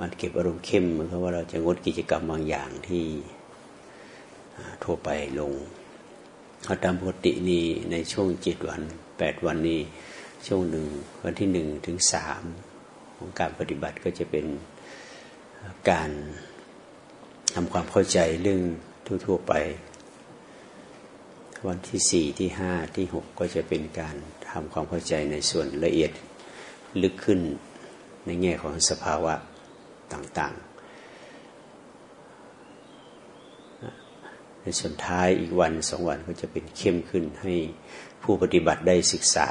มันเก็บอารมณ์เข้มเหมือนกับว่าเราจะงดกิจกรรมบางอย่างที่ทั่วไปลงเอาตามปกตินี่ในช่วงเจ็ดวันแปดวันนี้ช่วงหนึ่งวันที่หนึ่งถึงสามของการปฏิบัติก็จะเป็นการทำความเข้าใจเรื่องทั่ว ๆไป วันที่สี่ที่ห้าที่หกก็จะเป็นการทำความเข้าใจในส่วนละเอียดลึกขึ้นในแง่ของสภาวะ ต่างๆ ในส่วนท้ายอีกวันสองวันก็จะเป็นเข้มขึ้นให้ผู้ปฏิบัติได้ศึกษา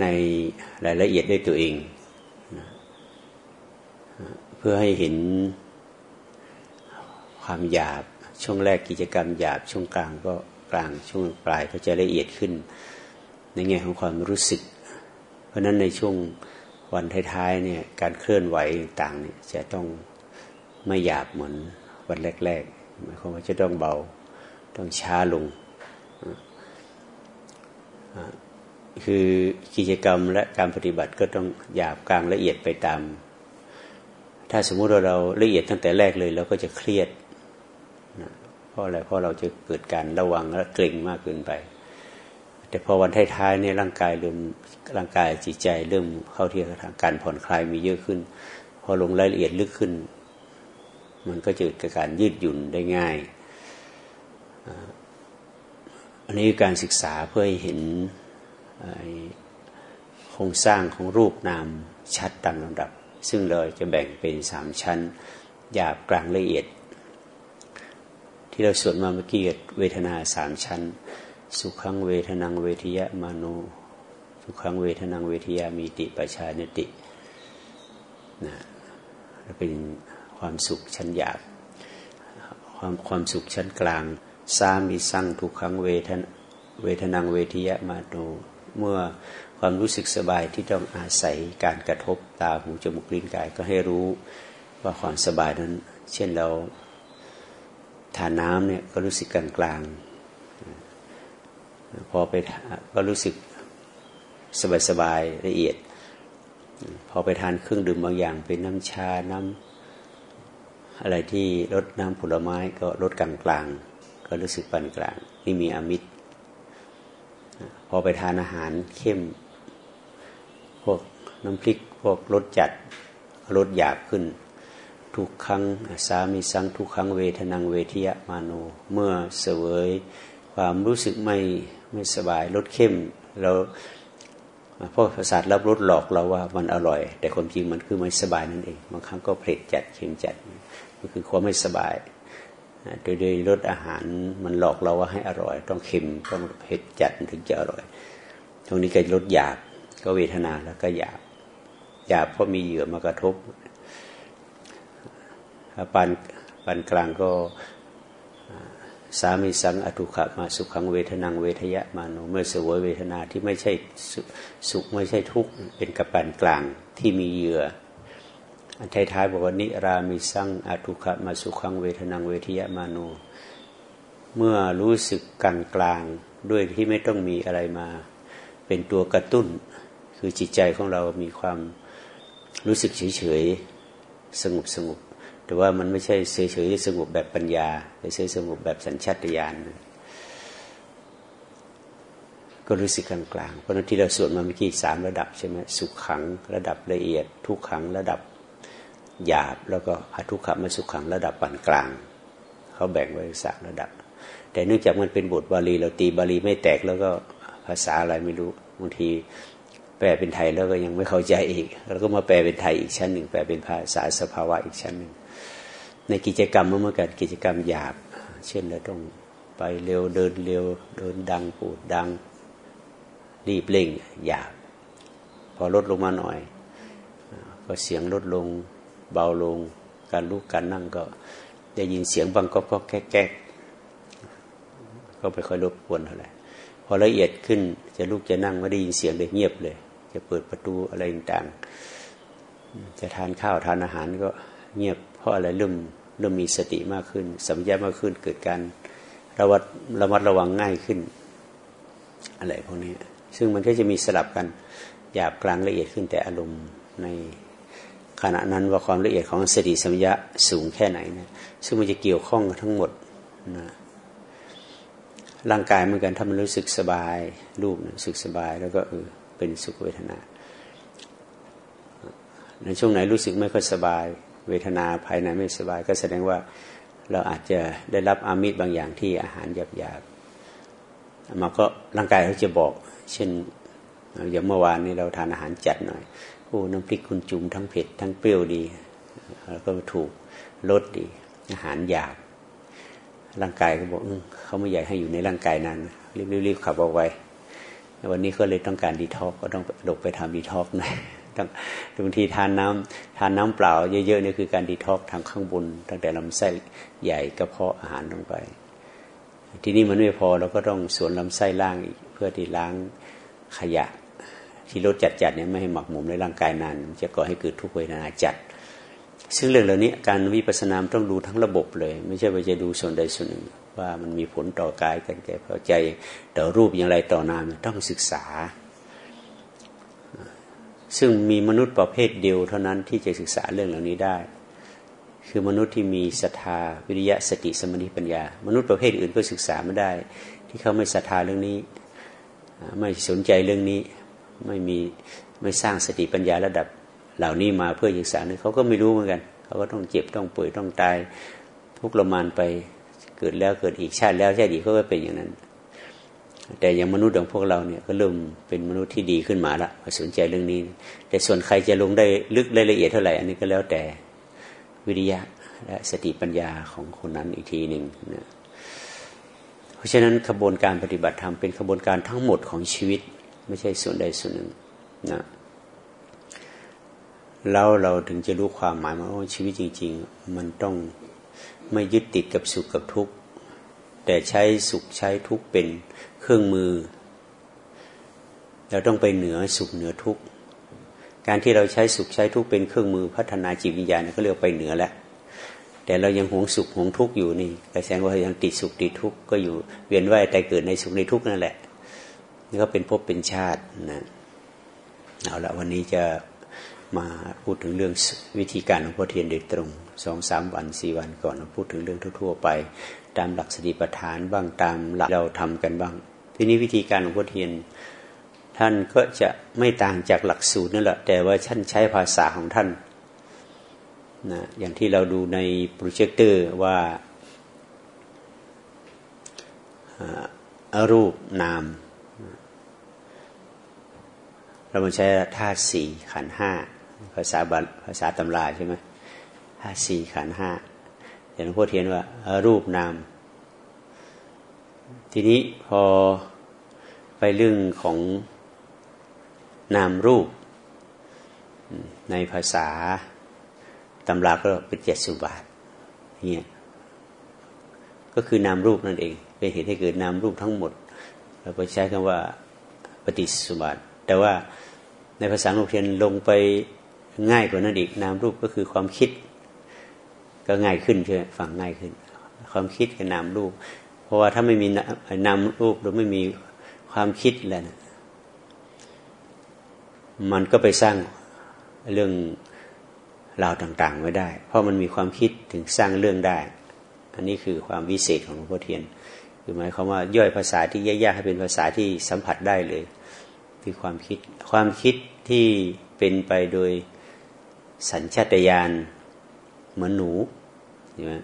ในรายละเอียดด้วยตัวเอง เพื่อให้เห็นความหยาบช่วงแรกกิจกรรมหยาบช่วงกลางก็กลางช่วงปลายก็จะละเอียดขึ้น ในแง่ของความรู้สึก เพราะนั้นในช่วง วันท้ายๆเนี่ยการเคลื่อนไหวต่างๆเนี่ยจะต้องไม่หยาบเหมือนวันแรกๆหมายความว่าจะต้องเบาต้องช้าลง คือกิจกรรมและการปฏิบัติก็ต้องหยาบกลางละเอียดไปตาม ถ้าสมมุติเราเราละเอียดตั้งแต่แรกเลยเราก็จะเครียดเพราะอะไรเพราะเราจะเกิดการระวังและเกร็งมากเกินไป แต่พอวันท้ายๆเนี่ยร่างกายเริ่มร่างกายจิตใจเริ่มเข้าที่ทางการผ่อนคลายมีเยอะขึ้น พอลงรายละเอียดลึกขึ้น มันก็จะเกิดการยืดหยุ่นได้ง่าย อันนี้การศึกษาเพื่อให้เห็นโครงสร้างของรูปนามชัดตามลำดับ ซึ่งเราจะแบ่งเป็นสามชั้นหยาบกลางละเอียด ที่เราสวดมาเมื่อกี้เวทนาสามชั้น สุขังเวทนังเวทยะมโนสุขังเวทนังเวทยามีติปัชานตินะเป็นความสุขชั้นหยาบความความสุขชั้นกลางสามีสั่งทุกขังเวทนเวทนังเวทยะมาโนเมื่อความรู้สึกสบายที่ต้องอาศัยการกระทบตาหูจมูกลิ้นกายก็ให้รู้ว่าความสบายนั้น เช่นเราทานน้ำเนี่ยก็รู้สึกกลางกลาง พอไปก็รู้สึกสบายๆละเอียด พอไปทานเครื่องดื่มบางอย่าง เป็นน้ำชาน้ำอะไรที่รสน้ำผลไม้ก็รสกลางๆก็รู้สึกปานกลางนี่มีอมิตร พอไปทานอาหารเข้ม พวกน้ำพริกพวกรสจัดรสหยาบขึ้น ทุกครั้งสามีสังทุกครั้งเวทนังเวทียมาโน เมื่อเสวยความรู้สึกไม่ ไม่สบายรสเข้มเราเพราะประสาทรับรสหลอกเราว่ามันอร่อย แต่ความจริงมันคือไม่สบายนั่นเองบางครั้งก็เผ็ดจัดเค็มจัดมันคือความไม่สบายโดยโดยรสอาหารมันหลอกเราว่าให้อร่อย ต้องเค็มต้องเผ็ดจัดถึงจะอร่อย ตรงนี้ก็ลดหยาบก็เวทนาแล้วก็หยาบหยาบเพราะมีเหยื่อมากระทบปานปานกลางก็ สามีสังอตุขะมาสุขังเวทนังเวทยะมาโนเมื่อสวยเวทนาที่ไม่ใช่สุขไม่ใช่ทุกข์เป็นกระปันกลางที่มีเหยื่ออันท้ายๆบอกว่านิรามิสังอตุขะมาสุขังเวทนังเวทยะมาโนเมื่อรู้สึกกลางกลางด้วยที่ไม่ต้องมีอะไรมา เป็นตัวกระตุ้น คือจิตใจของเรามีความรู้สึกเฉยๆสงบสงบ แต่ว่ามันไม่ใช่เฉยๆสงบแบบปัญญาแต่เฉยสงบแบบสัญชาตญาณก็รู้สึกกลางๆเพราะนั้นที่เราสวดมาเมื่อกี้สามระดับใช่ไหมสุขขังระดับละเอียด ทุกขังระดับหยาบ แล้วก็อทุกขมาสุขขังระดับปานกลาง เขาแบ่งไว้สามระดับ แต่เนื่องจากมันเป็นบทบาลีเราตีบาลีไม่แตกแล้วก็ภาษาอะไรไม่รู้บางทีแปลเป็นไทยแล้วก็ยังไม่เข้าใจอีก แล้วก็มาแปลเป็นไทยอีกชั้นหนึ่ง แปลเป็นภาษาสภาวะอีกชั้นหนึ่ง ในกิจกรรมเมื่อกันกิจกรรมหยาบ เช่นเราต้องไปเร็วเดินเร็วเดินดังปูดดัง รีบเร่งหยาบ พอลดลงมาหน่อย ก็เสียงลดลงเบาลง การลุกการนั่งก็ได้ยินเสียงบางก็ก็แก๊กก็ไปค่อยรบกวนเท่าไหร่พอละเอียดขึ้นจะลุกจะนั่งไม่ได้ยินเสียงเลยเงียบเลย จะเปิดประตูอะไรต่างจะทานข้าวทานอาหารก็เงียบ ราะอะไรเริ่มเริ่มมีสติมากขึ้นสัมยามากขึ้นเกิดการระวัดระมัดระวังง่ายขึ้น อะไรพวกนี้ ซึ่งมันก็จะมีสลับกันหยาบกลางละเอียดขึ้นแต่อารมณ์ในขณะนั้นว่าความละเอียดของสติสัมยาสูงแค่ไหนนะซึ่งมันจะเกี่ยวข้องทั้งหมดนะร่างกายเหมือนกันถ้ามันรู้สึกสบายรูปรู้สึกสบายแล้วก็เออเป็นสุขเวทนาในช่วงไหนรู้สึกไม่ค่อยสบาย เวทนาภายในไม่สบาย ก็แสดงว่าเราอาจจะได้รับอามิตรบางอย่างที่อาหารหยาบๆมาก็ร่างกายเขาจะบอก เช่นอย่างเมื่อวานนี้เราทานอาหารจัดหน่อยโอ้น้ำพริกคุณจุ่มทั้งเผ็ดทั้งเปรี้ยวดีแล้วก็ถูกลดดี อาหารหยาบร่างกายก็บอกเขาไม่อยากให้อยู่ในร่างกายนั้นรีบๆขับออกไปวันนี้ก็เลยต้องการดีท็อกก็ต้องลงไปทำดีท็อกหน่อย ต้องบางทีทานน้ำทานน้ำเปล่าเยอะๆนี่คือการดีท็อกทางข้างบน ตั้งแต่ลำไส้ใหญ่กระเพาะอาหารลงไป ทีนี้มันไม่พอเราก็ต้องสวนลำไส้ล่างอีกเพื่อที่ล้างขยะ ที่รถจัดๆเนี่ยไม่ให้หมักหมมในร่างกายนานจะก่อให้เกิดทุกเวทนาจัด ซึ่งเรื่องเหล่านี้การวิปัสสนาต้องดูทั้งระบบเลย ไม่ใช่ว่าจะดูส่วนใดส่วนหนึ่งว่ามันมีผลต่อกายกันแก่พอใจต่อรูปอย่างไรต่อนามต้องศึกษา ซึ่งมีมนุษย์ประเภทเดียวเท่านั้นที่จะศึกษาเรื่องเหล่านี้ได้ คือมนุษย์ที่มีศรัทธาวิริยะสติสมาธิปัญญา มนุษย์ประเภทอื่นก็ศึกษาไม่ได้ ที่เขาไม่ศรัทธาเรื่องนี้ ไม่สนใจเรื่องนี้ไม่มีไม่สร้างสติปัญญาระดับเหล่านี้มาเพื่อศึกษาเนี่ยเขาก็ไม่รู้เหมือนกัน เขาก็ต้องเจ็บต้องป่วยต้องตายทุกข์ระมานไปเกิดแล้วเกิดอีกชาติแล้วชาติอีกเขาก็เป็นอย่างนั้น แต่อย่างมนุษย์อย่างพวกเราเนี่ยก็เริ่มเป็นมนุษย์ที่ดีขึ้นมาละสนใจเรื่องนี้ แต่ส่วนใครจะลงได้ลึกรายละเอียดเท่าไหร่ อันนี้ก็แล้วแต่วิริยะและสติปัญญาของคนนั้นอีกทีหนึ่งนะเพราะฉะนั้นขบวนการปฏิบัติธรรมเป็นขบวนการทั้งหมดของชีวิต ไม่ใช่ส่วนใดส่วนหนึ่งนะแล้วเราถึงจะรู้ความหมายว่าชีวิตจริง ๆ มันต้องไม่ยึดติดกับสุขกับทุกข์แต่ใช้สุขใช้ทุกข์เป็น เครื่องมือ เราต้องไปเหนือสุขเหนือทุกข์การที่เราใช้สุขใช้ทุกข์เป็นเครื่องมือพัฒนาจิตวิญญาณก็เรียกไปเหนือแล้วแต่เรายังหวงสุขหวงทุกข์อยู่นี่กระแสว่ายังติดสุขติดทุกข์ก็อยู่เวียนว่ายแต่เกิดในสุขในทุกข์นั่นแหละนี่ก็เป็นภพเป็นชาตินะเอาละวันนี้จะมาพูดถึงเรื่องวิธีการของพ่อเทียนโดยตรงสองสามวันสี่วันก่อนเราพูดถึงเรื่องทั่ว ๆ ไป ตามหลักสติปัฏฐานบ้างตามหลักเราทำกันบ้าง ทีนี้วิธีการของพ่อเทียน ท่านก็จะไม่ต่างจากหลักสูตรนั่นแหละ แต่ว่าท่านใช้ภาษาของท่านนะอย่างที่เราดูในโปรเจคเตอร์ว่าอารูปนาม เรามาใช้ธาตุสี่ขันห้าภาษาบาภาษาตำราใช่ไหมธาตุสี่ขันห้าอย่างหลวงพ่อเทียนว่ารูปนาม ทีนี้พอ ไปเรื่องของนามรูป ในภาษาตำราก็เป็นเจ็ดสุบาทเนี่ยก็คือนามรูปนั่นเอง เป็นเหตุให้เกิดนามรูปทั้งหมด เราไปใช้คำว่าปฏิสุบาท แต่ว่าในภาษาโลกเทียนลงไปง่ายกว่านั้นอีกนามรูปก็คือความคิด ก็ง่ายขึ้นใช่ไหมฟังง่ายขึ้น ความคิดกับนามรูป เพราะว่าถ้าไม่มีนามรูปหรือไม่มี ความคิดแล้วนะมันก็ไปสร้างเรื่องราวต่างๆไว้ได้ เพราะมันมีความคิดถึงสร้างเรื่องได้ อันนี้คือความวิเศษของหลวงพ่อเทียน คือหมายความว่าย่อยภาษาที่ยากๆให้เป็นภาษาที่สัมผัสได้เลยคือความคิด ความคิดที่เป็นไปโดยสัญชาตญาณเหมือนหนูใช่ไหม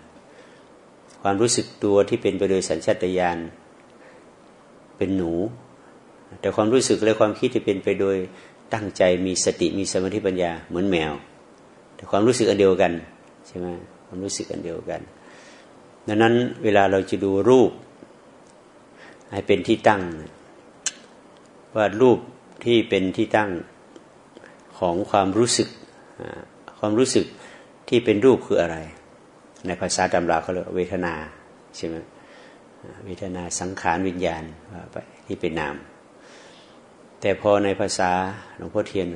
ความรู้สึกตัวที่เป็นไปโดยสัญชาตญาณ เป็นหนู แต่ความรู้สึกและความคิดที่เป็นไปโดยตั้งใจมีสติมีสมาธิปัญญาเหมือนแมว แต่ความรู้สึกอันเดียวกันใช่ไหมความรู้สึกอันเดียวกัน ดังนั้นเวลาเราจะดูรูป ให้เป็นที่ตั้ง ว่ารูปที่เป็นที่ตั้งของความรู้สึกความรู้สึกที่เป็นรูปคืออะไร ในภาษาตำราเขาเรียกเวทนาใช่ไหม เวทนาสังขารวิญญาณไปที่เป็นนาม แต่พอในภาษาหลวงพ่อเทียน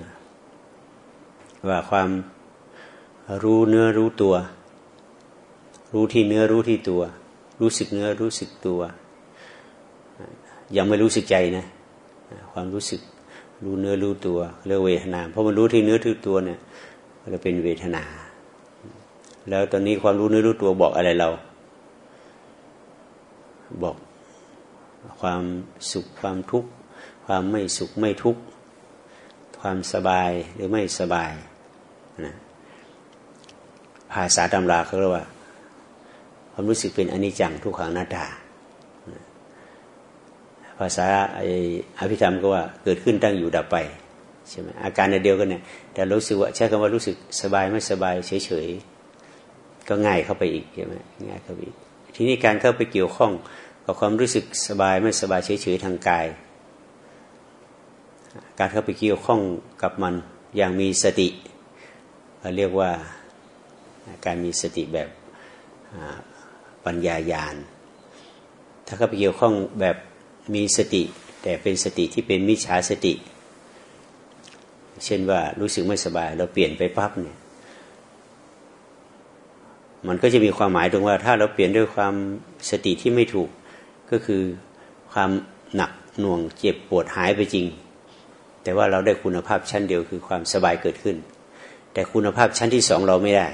ว่าความรู้เนื้อรู้ตัว รู้ที่เนื้อรู้ที่ตัว รู้สึกเนื้อรู้สึกตัว ยังไม่รู้สึกใจนะ ความรู้สึกรู้เนื้อรู้ตัวเรียกเวทนา เพราะมันรู้ที่เนื้อที่ตัวเนี่ยจะเป็นเวทนา แล้วตอนนี้ความรู้เนื้อรู้ตัวบอกอะไรเรา บอกความสุขความทุกข์ความไม่สุขไม่ทุกข์ความสบายหรือไม่สบายนะภาษาตำราเขาเรียกว่า ความรู้สึกเป็นอนิจจังทุกขังหน้าตาภาษาอภิธรรมก็ว่าเกิดขึ้นตั้งอยู่ดับไปใช่ไหมอาการเดียวกันเนี่ย แต่รู้สึกว่าใช้คำว่ารู้สึกสบายไม่สบายเฉยๆก็ง่ายเข้าไปอีกใช่ไหมง่ายเข้าไปอีก ทีนี้การเข้าไปเกี่ยวข้องกับความรู้สึกสบายไม่สบายเฉยๆทางกาย การเข้าไปเกี่ยวข้องกับมันอย่างมีสติเรียกว่าการมีสติแบบปัญญายาณ ถ้าเข้าไปเกี่ยวข้องแบบมีสติ แต่เป็นสติที่เป็นมิจฉาสติ เช่นว่ารู้สึกไม่สบาย เราเปลี่ยนไปปั๊บเนี่ย มันก็จะมีความหมายตรงว่า ถ้าเราเปลี่ยนด้วยความสติที่ไม่ถูกก็คือความหนักหน่วงเจ็บปวดหายไปจริง แต่ว่าเราได้คุณภาพชั้นเดียวคือความสบายเกิดขึ้น แต่คุณภาพชั้นที่สองเราไม่ได้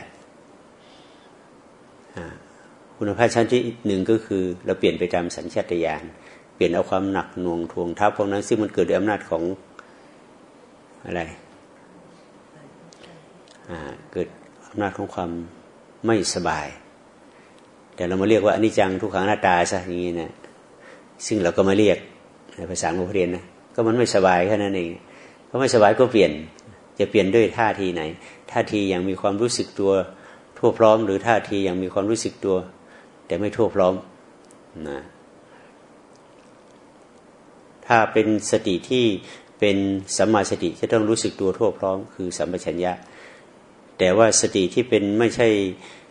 คุณภาพชั้นที่หนึ่งก็คือ เราเปลี่ยนไปตามสัญชาตญาณเปลี่ยนเอาความหนักหน่วงทวงทับพวกนั้น ซึ่งมันเกิดด้วยอำนาจของอะไรเกิดอำนาจของความ ไม่สบาย แต่เรามาเรียกว่าอนิจจังทุกขังหน้าตาซะอย่างนี้นะซึ่งเราก็มาเรียกในภาษาโมเรียนนะก็มันไม่สบายแค่นั้นเองก็ไม่สบายก็เปลี่ยนจะเปลี่ยนด้วยท่าทีไหน ท่าทีอย่างมีความรู้สึกตัวทั่วพร้อม หรือท่าทีอย่างมีความรู้สึกตัว แต่ไม่ทั่วพร้อมนะถ้าเป็นสติที่เป็นสัมมาสติจะต้องรู้สึกตัวทั่วพร้อม คือสัมปชัญญะ แต่ว่าสติที่เป็นไม่ใช่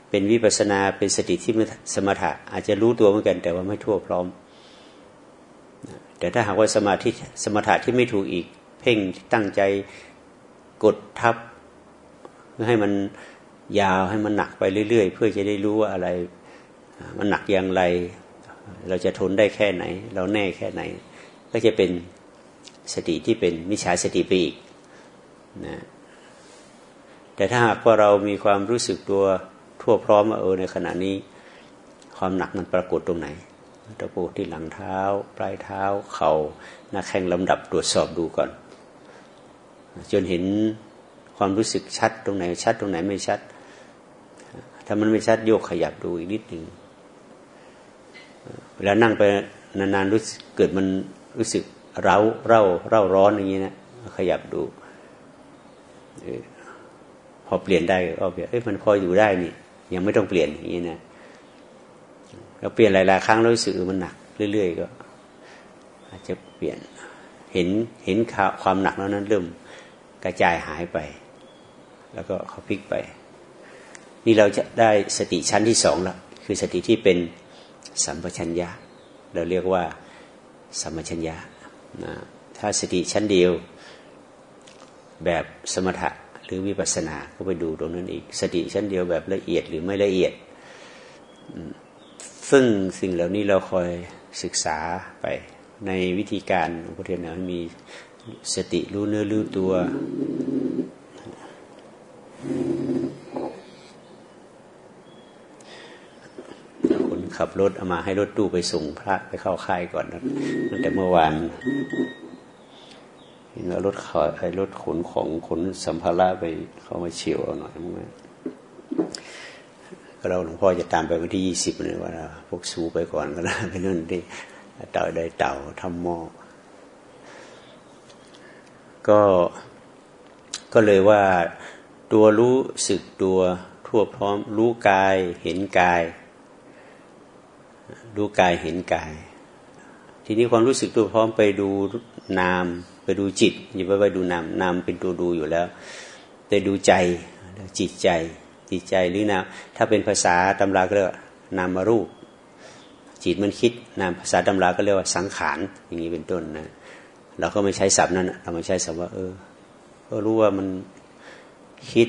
เป็นวิปัสนาเป็นสติที่สมถะ อาจจะรู้ตัวเหมือนกัน แต่ว่าไม่ทั่วพร้อม แต่ถ้าหากว่าสมาธิสมถะที่ไม่ถูกอีก เพ่งตั้งใจกดทับเพื่อให้มันยาวให้มันหนักไปเรื่อย ๆ เพื่อจะได้รู้ว่าอะไร มันหนักอย่างไร เราจะทนได้แค่ไหน เราแน่แค่ไหน ก็จะเป็นสติที่เป็นมิจฉาสติไปอีกนะ แต่ถ้าหากว่าเรามีความรู้สึกตัวทั่วพร้อมว่าเออในขณะนี้ ความหนักมันปรากฏตรงไหนตะปูที่หลังเท้า ปลายเท้า เขา่าหน้าแข้งลำดับตรวจสอบดูก่อน จนเห็นความรู้สึกชัดตรงไหน ชัดตรงไหนไม่ชัด ถ้ามันไม่ชัดโยกขยับดูอีกนิดหนึ่งเวลานั่งไปนานๆรู้เกิดมันรู้สึกเร้าเร่าเร่าร้อนอย่างนี้นะขยับดู พอเปลี่ยนได้ก็เปลี่ยนเอ้ยมันพออยู่ได้นี่ยังไม่ต้องเปลี่ยนอย่างนี้นะเราเปลี่ยนหลายๆครั้งรู้สึกมันหนักเรื่อยๆก็อาจจะเปลี่ยนเห็นเห็นความหนักแล้วนั้นเริ่มกระจายหายไป แล้วก็เขาพลิกไป นี่เราจะได้สติชั้นที่สองล้วคือสติที่เป็นสัมปชัญญะ เราเรียกว่าสัมปชัญญะนะถ้าสติชั้นเดียวแบบสมถะ หรือวิปัสสนาก็ไปดูตรงนั้นอีก สติชั้นเดียวแบบละเอียดหรือไม่ละเอียด ซึ่งสิ่งเหล่านี้เราคอยศึกษาไปในวิธีการของพระเทศนามีสติรู้เนื้อรู้ตัวขับรถเอามาให้รถตู้ไปส่งพระไปเข้าค่ายก่อนนะตั้งแต่เมื่อวาน เห็นว่ารถขอไอ้รถขนของขนสัมภาระไปเข้ามาเฉียวเอาหน่อยมั้งก็เราหลวงพ่อจะตามไปวันที่ยี่สิบเลยว่าพวกสูไปก่อนก็ได้ไปนั่นที่เต่าได้เต่าทำหม้อก็ก็เลยว่าตัวรู้สึกตัวทั่วพร้อม รู้กายเห็นกายดูกายเห็นกาย ทีนี้ความรู้สึกตัวพร้อมไปดูนาม ไปดูจิตอย่าไปไปดูนามนามเป็นตัวดูอยู่แล้ว แต่ดูใจจิตใจ จิตใจหรือนามถ้าเป็นภาษาตำราก็เรียกนามรูป จิตมันคิดนามภาษาตำราก็เรียกว่าสังขารอย่างนี้เป็นต้นนะเราก็ไม่ใช้ศัพท์นั้นเราไม่ใช้ศัพท์ว่า เออก็รู้ว่ามันคิด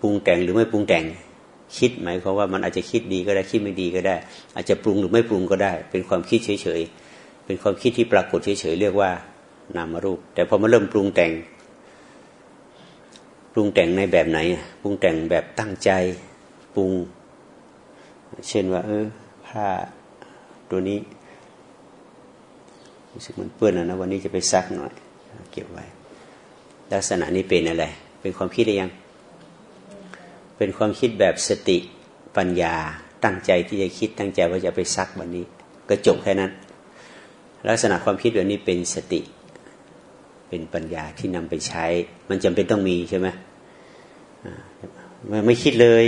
ปรุงแต่งหรือไม่ปรุงแต่งคิดหมายความว่ามันอาจจะคิดดีก็ได้คิดไม่ดีก็ได้ อาจจะปรุงหรือไม่ปรุงก็ได้ เป็นความคิดเฉยๆเป็นความคิดที่ปรากฏเฉยๆเรียกว่า นามรูป แต่พอมาเริ่มปรุงแต่ง ปรุงแต่งในแบบไหน ปรุงแต่งแบบตั้งใจปรุง เช่นว่า เออผ้าตัวนี้รู้สึกมันเปื้อนนะวันนี้จะไปซักหน่อย เก็บไว้ ลักษณะนี้เป็นอะไร เป็นความคิดได้ยัง เป็นความคิดแบบสติปัญญาตั้งใจที่จะคิดตั้งใจว่าจะไปซักวันนี้ก็จบแค่นั้น ลักษณะความคิดแบบนี้เป็นสติ เป็นปัญญาที่นำไปใช้ มันจำเป็นต้องมีใช่ไหมไม่คิดเลย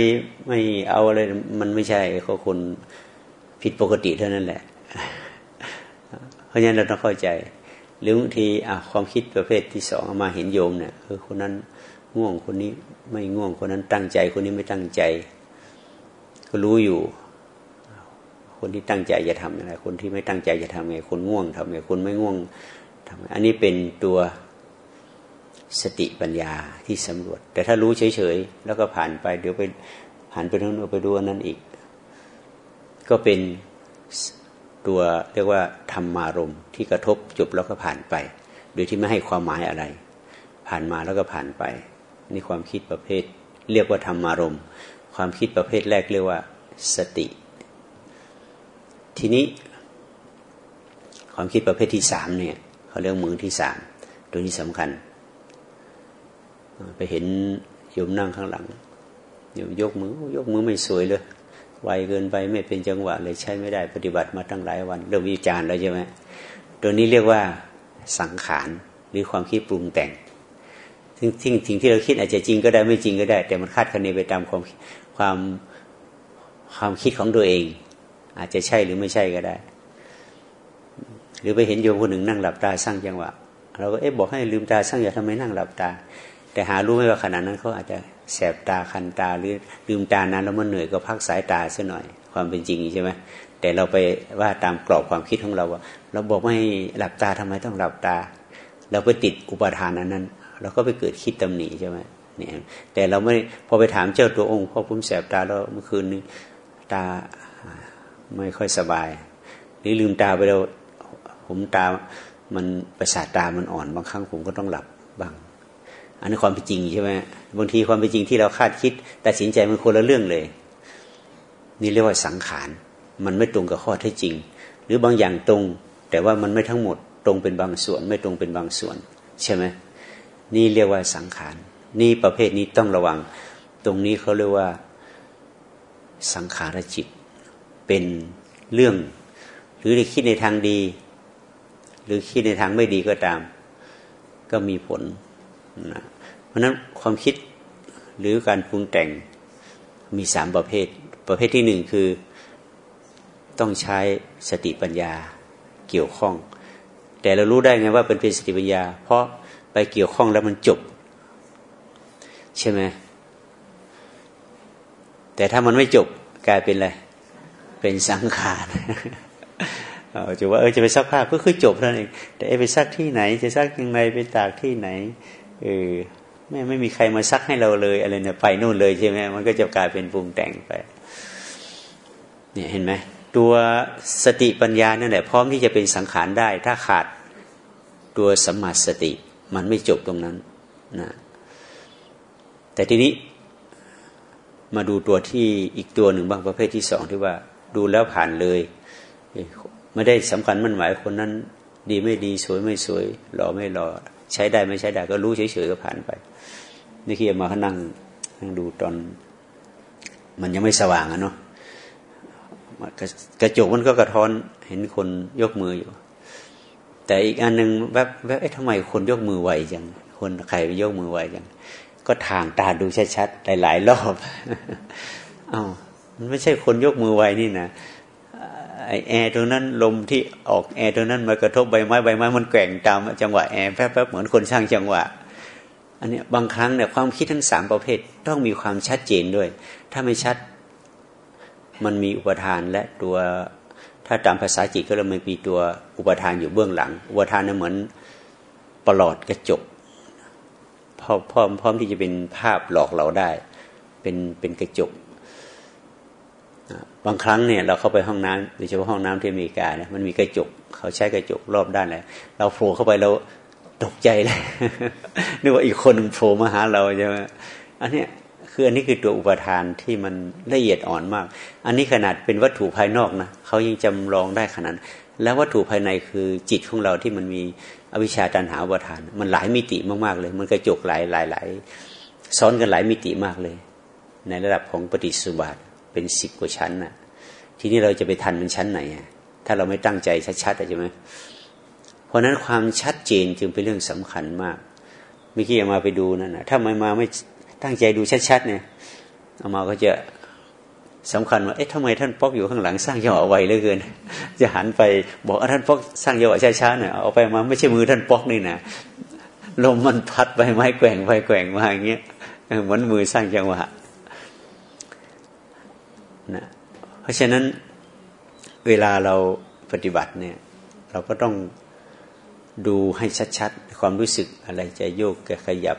ไม่เอาอะไรมันไม่ใช่เขาคนผิดปกติเท่านั้นแหละ เพราะฉะนั้นเราต้องเข้าใจ หรือบางทีความคิดประเภทที่สองมาเห็นโยมเนี่ยคือคนนั้นง่วงคนนี้ไม่ง่วงคนนั้นตั้งใจ คนนี้ไม่ตั้งใจ ก็รู้อยู่ คนที่ตั้งใจจะทำอะไรคนที่ไม่ตั้งใจจะทำไง คนง่วงทำไงคนไม่ง่วง ทำอันนี้เป็นตัวสติปัญญาที่สำรวจ แต่ถ้ารู้เฉยๆ แล้วก็ผ่านไป เดี๋ยวไปผ่านไปนู้นไปดูนั้นอีก ก็เป็นตัวเรียกว่าธรรมารมที่กระทบจบแล้วก็ผ่านไป โดยที่ไม่ให้ความหมายอะไร ผ่านมาแล้วก็ผ่านไป นี่ความคิดประเภท เรียกว่าธรรมารมความคิดประเภทแรกเรียกว่าสติ ทีนี้ ความคิดประเภทที่สามเนี่ย เขาเรียกมือที่สามตัวนี้สำคัญ ไปเห็นโยมนั่งข้างหลังโยมยกมือยกมือไม่สวยเลยไวเกินไปไม่เป็นจังหวะเลยใช้ไม่ได้ปฏิบัติมาตั้งหลายวัน เริ่มวิจารณ์แล้วใช่ไหมตัวนี้เรียกว่าสังขารหรือความคิดปรุงแต่งซึ่งสิ่งสิ่งที่เราคิดอาจจะจริงก็ได้ไม่จริงก็ได้ แต่มันคาดคะเนไปตามความความความคิดของตัวเอง อาจจะใช่หรือไม่ใช่ก็ได้ หรือไปเห็นโยมคนหนึ่งนั่งหลับตาสร้างจังหวะเราก็เอ๊ะบอกให้ลืมตาสร้างอย่าทำไมนั่งหลับตา แต่หารู้ไหมว่าขณะนั้นเขาอาจจะแสบตาคันตาหรือลืมตานานแล้วมันเหนื่อยก็พักสายตาซะหน่อย ความเป็นจริงใช่ไหมแต่เราไปว่าตามกรอบความคิดของเราว่าเราบอกไม่หลับตาทำไมต้องหลับตา เราไปติดอุปทานนั้นนั้นเราก็ไปเกิดคิดตำหนิใช่ไหมเนี่ยแต่เราไม่พอไปถามเจ้าตัวองค์พ่อผมแสบตาแล้วเมื่อคืนนี้ตาไม่ค่อยสบาย หรือลืมตาไปแล้ว ผมตามันประสาทตามันอ่อน บางครั้งผมก็ต้องหลับบ้าง อันนี้ความเป็นจริงใช่ไหมบางทีความเป็นจริงที่เราคาดคิดตัดสินใจมันคนละเรื่องเลย นี่เรียกว่าสังขารมันไม่ตรงกับข้อเท็จจริง หรือบางอย่างตรง แต่ว่ามันไม่ทั้งหมด ตรงเป็นบางส่วน ไม่ตรงเป็นบางส่วน ใช่ไหมนี่เรียกว่าสังขาร นี่ประเภทนี้ต้องระวัง ตรงนี้เขาเรียกว่าสังขารจิต เป็นเรื่อง หรือได้คิดในทางดี หรือคิดในทางไม่ดีก็ตาม ก็มีผลนะเพราะนั้นความคิดหรือการปรุงแต่งมีสามประเภท ประเภทที่หนึ่งคือต้องใช้สติปัญญาเกี่ยวข้อง แต่เรารู้ได้ไงว่าเป็นเป็นสติปัญญา เพราะไปเกี่ยวข้องแล้วมันจบ ใช่ไหมแต่ถ้ามันไม่จบกลายเป็นอะไรเป็นสังขาร จะว่าเออจะไปซักผ้าก็คือจบแล้วเอง แต่ไปซักที่ไหน จะซักยังไงไปตากที่ไหนเออไม่ไม่มีใครมาซักให้เราเลยอะไรเนี่ยไปนู่นเลยใช่ไหมมันก็จะกลายเป็นปรุงแต่งไป เนี่ยเห็นไหมตัวสติปัญญานั่นแหละพร้อมที่จะเป็นสังขารได้ ถ้าขาดตัวสัมมาสติ มันไม่จบตรงนั้นนะแต่ทีนี้มาดูตัวที่อีกตัวหนึ่งบางประเภทที่สองที่ว่า ดูแล้วผ่านเลย ไม่ได้สำคัญมันหมายคนนั้น ดีไม่ดีสวยไม่สวยหล่อไม่หล่อใช้ได้ไม่ใช้ได้ก็รู้เฉยๆก็ผ่านไปนี่คือมาขนั่งนั่งดูตอน มันยังไม่สว่างอะเนาะกระจกมันก็กระท้อนเห็นคนยกมืออยู่ แต่อีกอันหนึ่งแวบแวบเอ๊ะทำไมคนยกมือไวจังคนใครไปยกมือไวจังก็ทางตาดูชัดๆหลายๆรอบอา้าวมันไม่ใช่คนยกมือไวนี่นะ ไอแอร์ตรงนั้นลมที่ออกแอร์ตรงนั้นมากระทบใบไม้ใบไม้มันแกว่งตามจังหวะแอร์แป๊บๆเหมือนคนช่างจังหวะอันนี้บางครั้งเนี่ยความคิดทั้งสามประเภทต้องมีความชัดเจนด้วย ถ้าไม่ชัดมันมีอุปทานและตัวถ้าตามภาษาจิตก็เราไม่มีตัวอุปทานอยู่เบื้องหลัง อุปทานเนี่ยเหมือนปลอดกระจกพร้อมพร้อมที่จะเป็นภาพหลอกเราได้ เป็นเป็นกระจก บางครั้งเนี่ยเราเข้าไปห้องน้ำโดยเฉพาะห้องน้ำที่อเมริกาเนี่ยมันมีกระจกเขาใช้กระจกรอบด้านเลยเราโผล่เข้าไปเราตกใจเลยนึกว่าอีกคนโผล่มาหาเราใช่ไหมอันนี้คืออันนี้คือตัวอุปทานที่มันละเอียดอ่อนมาก อันนี้ขนาดเป็นวัตถุภายนอกนะเขายังจำลองได้ขนาดแล้ววัตถุภายในคือจิตของเราที่มันมีอวิชชาตันหาอุปทาน มันหลายมิติมากๆเลย มันกระจกหลายหลายหลายซ้อนกันหลายมิติมากเลย ในระดับของปฏิสุบาท เป็นสิบกว่าชั้นนะทีนี้เราจะไปทันมันชั้นไหนถ้าเราไม่ตั้งใจชัดๆใช่ไหมเพราะนั้นความชัดเจนจึงเป็นเรื่องสำคัญมากเมื่อกี้มาไปดูนั่นนะถ้าไม่มาไม่ตั้งใจดูชัดๆเนี่ยเอามาก็จะสำคัญว่าเอ๊ะทำไมท่านป๊อกอยู่ข้างหลังสร้างจังหวะไวเหลือเกิน จะหันไปบอกท่านป๊อกสร้างจังหวะช้าๆเนี่ยเอาไปมาไม่ใช่มือท่านป๊อกนี่นะลมมันพัดไปไม้แกว่งไปแกว่งมาอย่างเงี้ยเหมือนมือสร้างจังหวะ นะเพราะฉะนั้นเวลาเราปฏิบัติเนี่ย เราก็ต้องดูให้ชัดๆ ความรู้สึกอะไรจะโยกจะขยับ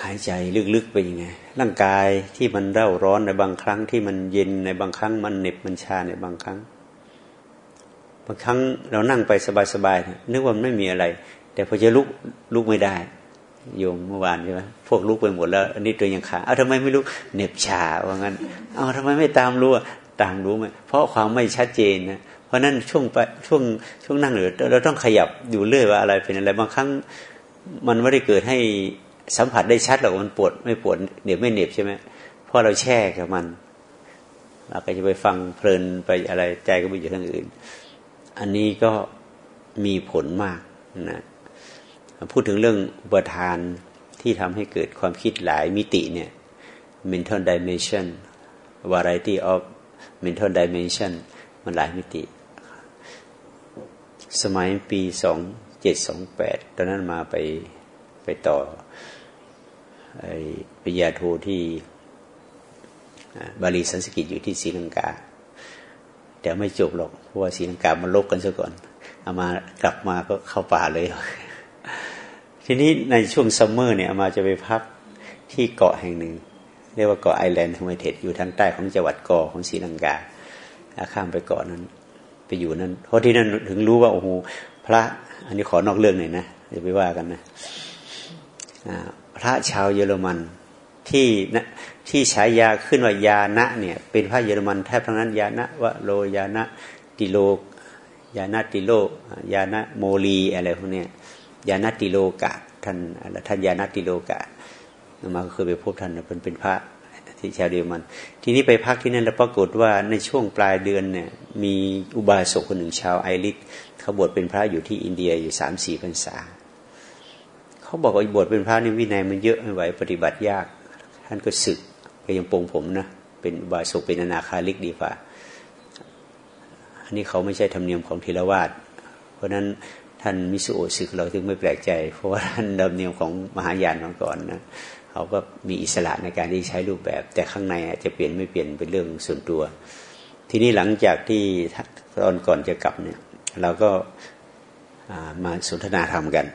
หายใจลึกๆไปยังไง ร่างกายที่มันเร่าร้อนในบางครั้งที่มันเย็นในบางครั้งมันเหน็บมันชาในบางครั้ง บางครั้งเรานั่งไปสบายๆนึกว่ามันไม่มีอะไร แต่พอจะลุกลุกไม่ได้ โยมเมื่อวานใช่ไหมพวกลุกไปหมดแล้ว อันนี้ตัวยังขาเอาทำไมไม่ลุกเหน็บชาว่างั้นเอาทำไมไม่ตามรู้ตามรู้ไหมเพราะความไม่ชัดเจนนะเพราะนั้นช่วงไปช่วงช่วงนั่งหรือเราต้องขยับอยู่เรื่อยว่าอะไรเป็นอะไรบางครั้งมันไม่ได้เกิดให้สัมผัสได้ชัดหรอกมันปวดไม่ปวดเหน็บไม่เหน็บใช่ไหมเพราะเราแช่กับมันเราก็จะไปฟังเพลินไปอะไรใจก็ไปอยู่ทางอื่น อันนี้ก็มีผลมากนะ พูดถึงเรื่องอุปทานที่ทำให้เกิดความคิดหลายมิติเนี่ย mental dimension variety of mental dimension มันหลายมิติ สมัยปีสองเจ็ดสองแปดตอนนั้นมาไปไปต่อปริญญาโทที่บาลีสันสกฤตอยู่ที่ศรีลังกา แต่ไม่จบหรอกเพราะว่าศรีลังกามันรบกันซะก่อนอาตมากลับมาก็เข้าป่าเลย ทีนี้ในช่วง summer เนี่ยมาจะไปพักที่เกาะแห่งหนึ่ง เรียกว่าเกาะ Island Hermitage อยู่ทางใต้ของจังหวัดกอลล์ของศรีลังกาข้ามไปเกาะนั้น ไปอยู่นั้นเพราะที่นั่นถึงรู้ว่าโอ้โหพระ อันนี้ขอนอกเรื่องหน่อยนะอย่าไปว่ากันนะพระชาวเยอรมันที่นะที่ฉายาขึ้นว่ายานะเนี่ย เป็นพระเยอรมันแทบทั้งนั้นยานะวะโลยานะติโลยานะติโลยานะโมลีอะไรพวกนี้ยานติโลกะ ท่านท่านยานติโลกะมาก็เคยไปพบท่านเป็นเป็นพระที่ชาวเยอรมันทีนี้ไปพักที่นั่นแล้วปรากฏว่าในช่วงปลายเดือนเนี่ยมีอุบาสกคนหนึ่งชาวไอริสเขาบวชเป็นพระอยู่ที่อินเดียอยู่สามสี่พรรษาเขาบอกว่าบวชเป็นพระนี่วินัยมันเยอะไม่ไหวปฏิบัติยาก ท่านก็ศึกก็ยังปงผมนะเป็นอุบาสกเป็นอนาคาลิกดีกว่าอันนี้เขาไม่ใช่ธรรมเนียมของเทรวาสเพราะนั้น ท่านมิสุโอศึกเราถึงไม่แปลกใจ เพราะว่าท่านธรรมเนียมของมหายานมาก่อนนะเขาก็มีอิสระในการที่ใช้รูปแบบ แต่ข้างในจะเปลี่ยนไม่เปลี่ยนเป็นเรื่องส่วนตัว ทีนี้หลังจากที่ตอนก่อนจะกลับเนี่ย เราก็มาสนทนาธรรมกัน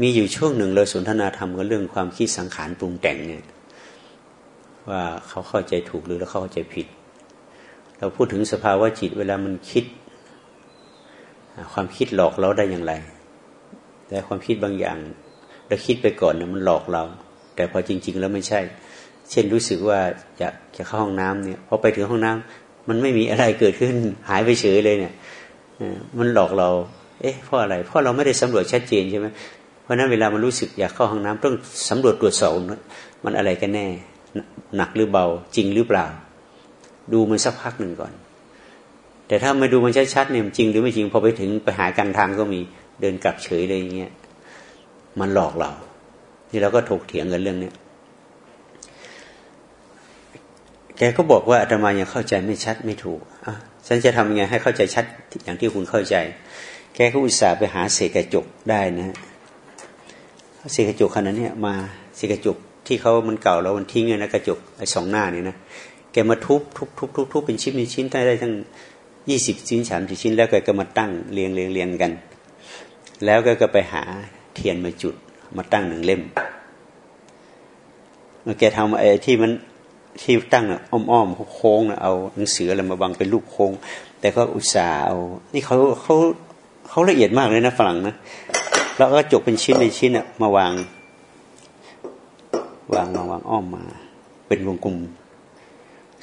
มีอยู่ช่วงหนึ่งเราสนทนาธรรมกันเรื่องความคิดสังขารปรุงแต่งเนี่ยว่าเขาเข้าใจถูกหรือเราเข้าใจผิด เราพูดถึงสภาวะจิตเวลามันคิด ความคิดหลอกเราได้อย่างไร แต่ความคิดบางอย่างเราคิดไปก่อนเนะมันหลอกเรา แต่พอจริง ๆ แล้วไม่ใช่ เช่นรู้สึกว่าอยากจะเข้าห้องน้ำเนี่ยพอไปถึงห้องน้ำมันไม่มีอะไรเกิดขึ้นหายไปเฉยเลยเนี่ยมันหลอกเรา เอ๊ะเพราะอะไร เพราะเราไม่ได้สำรวจชัดเจนใช่ไหมเพราะนั้นเวลามันรู้สึกอยากเข้าห้องน้ำต้องสำรวจตรวจสอบมันอะไรกันแน่ หนักหรือเบาจริงหรือเปล่า ดูมันสักพักหนึ่งก่อน แต่ถ้าม่ดูมันชัดๆเนี่ยจริงหรือไม่จริงพอไปถึงไปหากลางทางก็มีเดินกลับเฉยเลยอย่างเงี้ยมันหลอกเรา ที่เราก็ถกเถียงกันเรื่องนี้แกก็บอกว่าอาตมายังเข้าใจไม่ชัดไม่ถูกอะฉันจะทำยังไงให้เข้าใจชัดอย่างที่คุณเข้าใจ แกก็อุตส่าห์ไปหาเศษกระจกได้นะเศษกระจกขนาดนี้มาเศษกระจกที่เขามันเก่าแล้วมันทิ้งเลยนะกระจกไอ้สองหน้านี่นะแกมาทุบทุบทุบทุบทุบเป็นชิ้นเป็นชิ้นได้ได้ทั้ง ยี่สิบชิ้นสามสิบชิ้น แล้วแกก็มาตั้งเรียงเรียงเรียงกัน แล้วก็ก็ไปหาเทียนมาจุด มาตั้งหนึ่งเล่มเมื่อแกทำไอ้ที่มันที่ตั้งอะอ้อมโค้งนะเอาหนังสืออะไรมาบังเป็นรูปโค้ง แต่ก็อุตส่าห์เอา นี่เขาเขาเขาละเอียดมากเลยนะฝรั่งนะแล้วก็จกเป็นชิ้นเป็นชิ้นอะมาวาง วางมาวางอ้อมมา เป็นวงกลม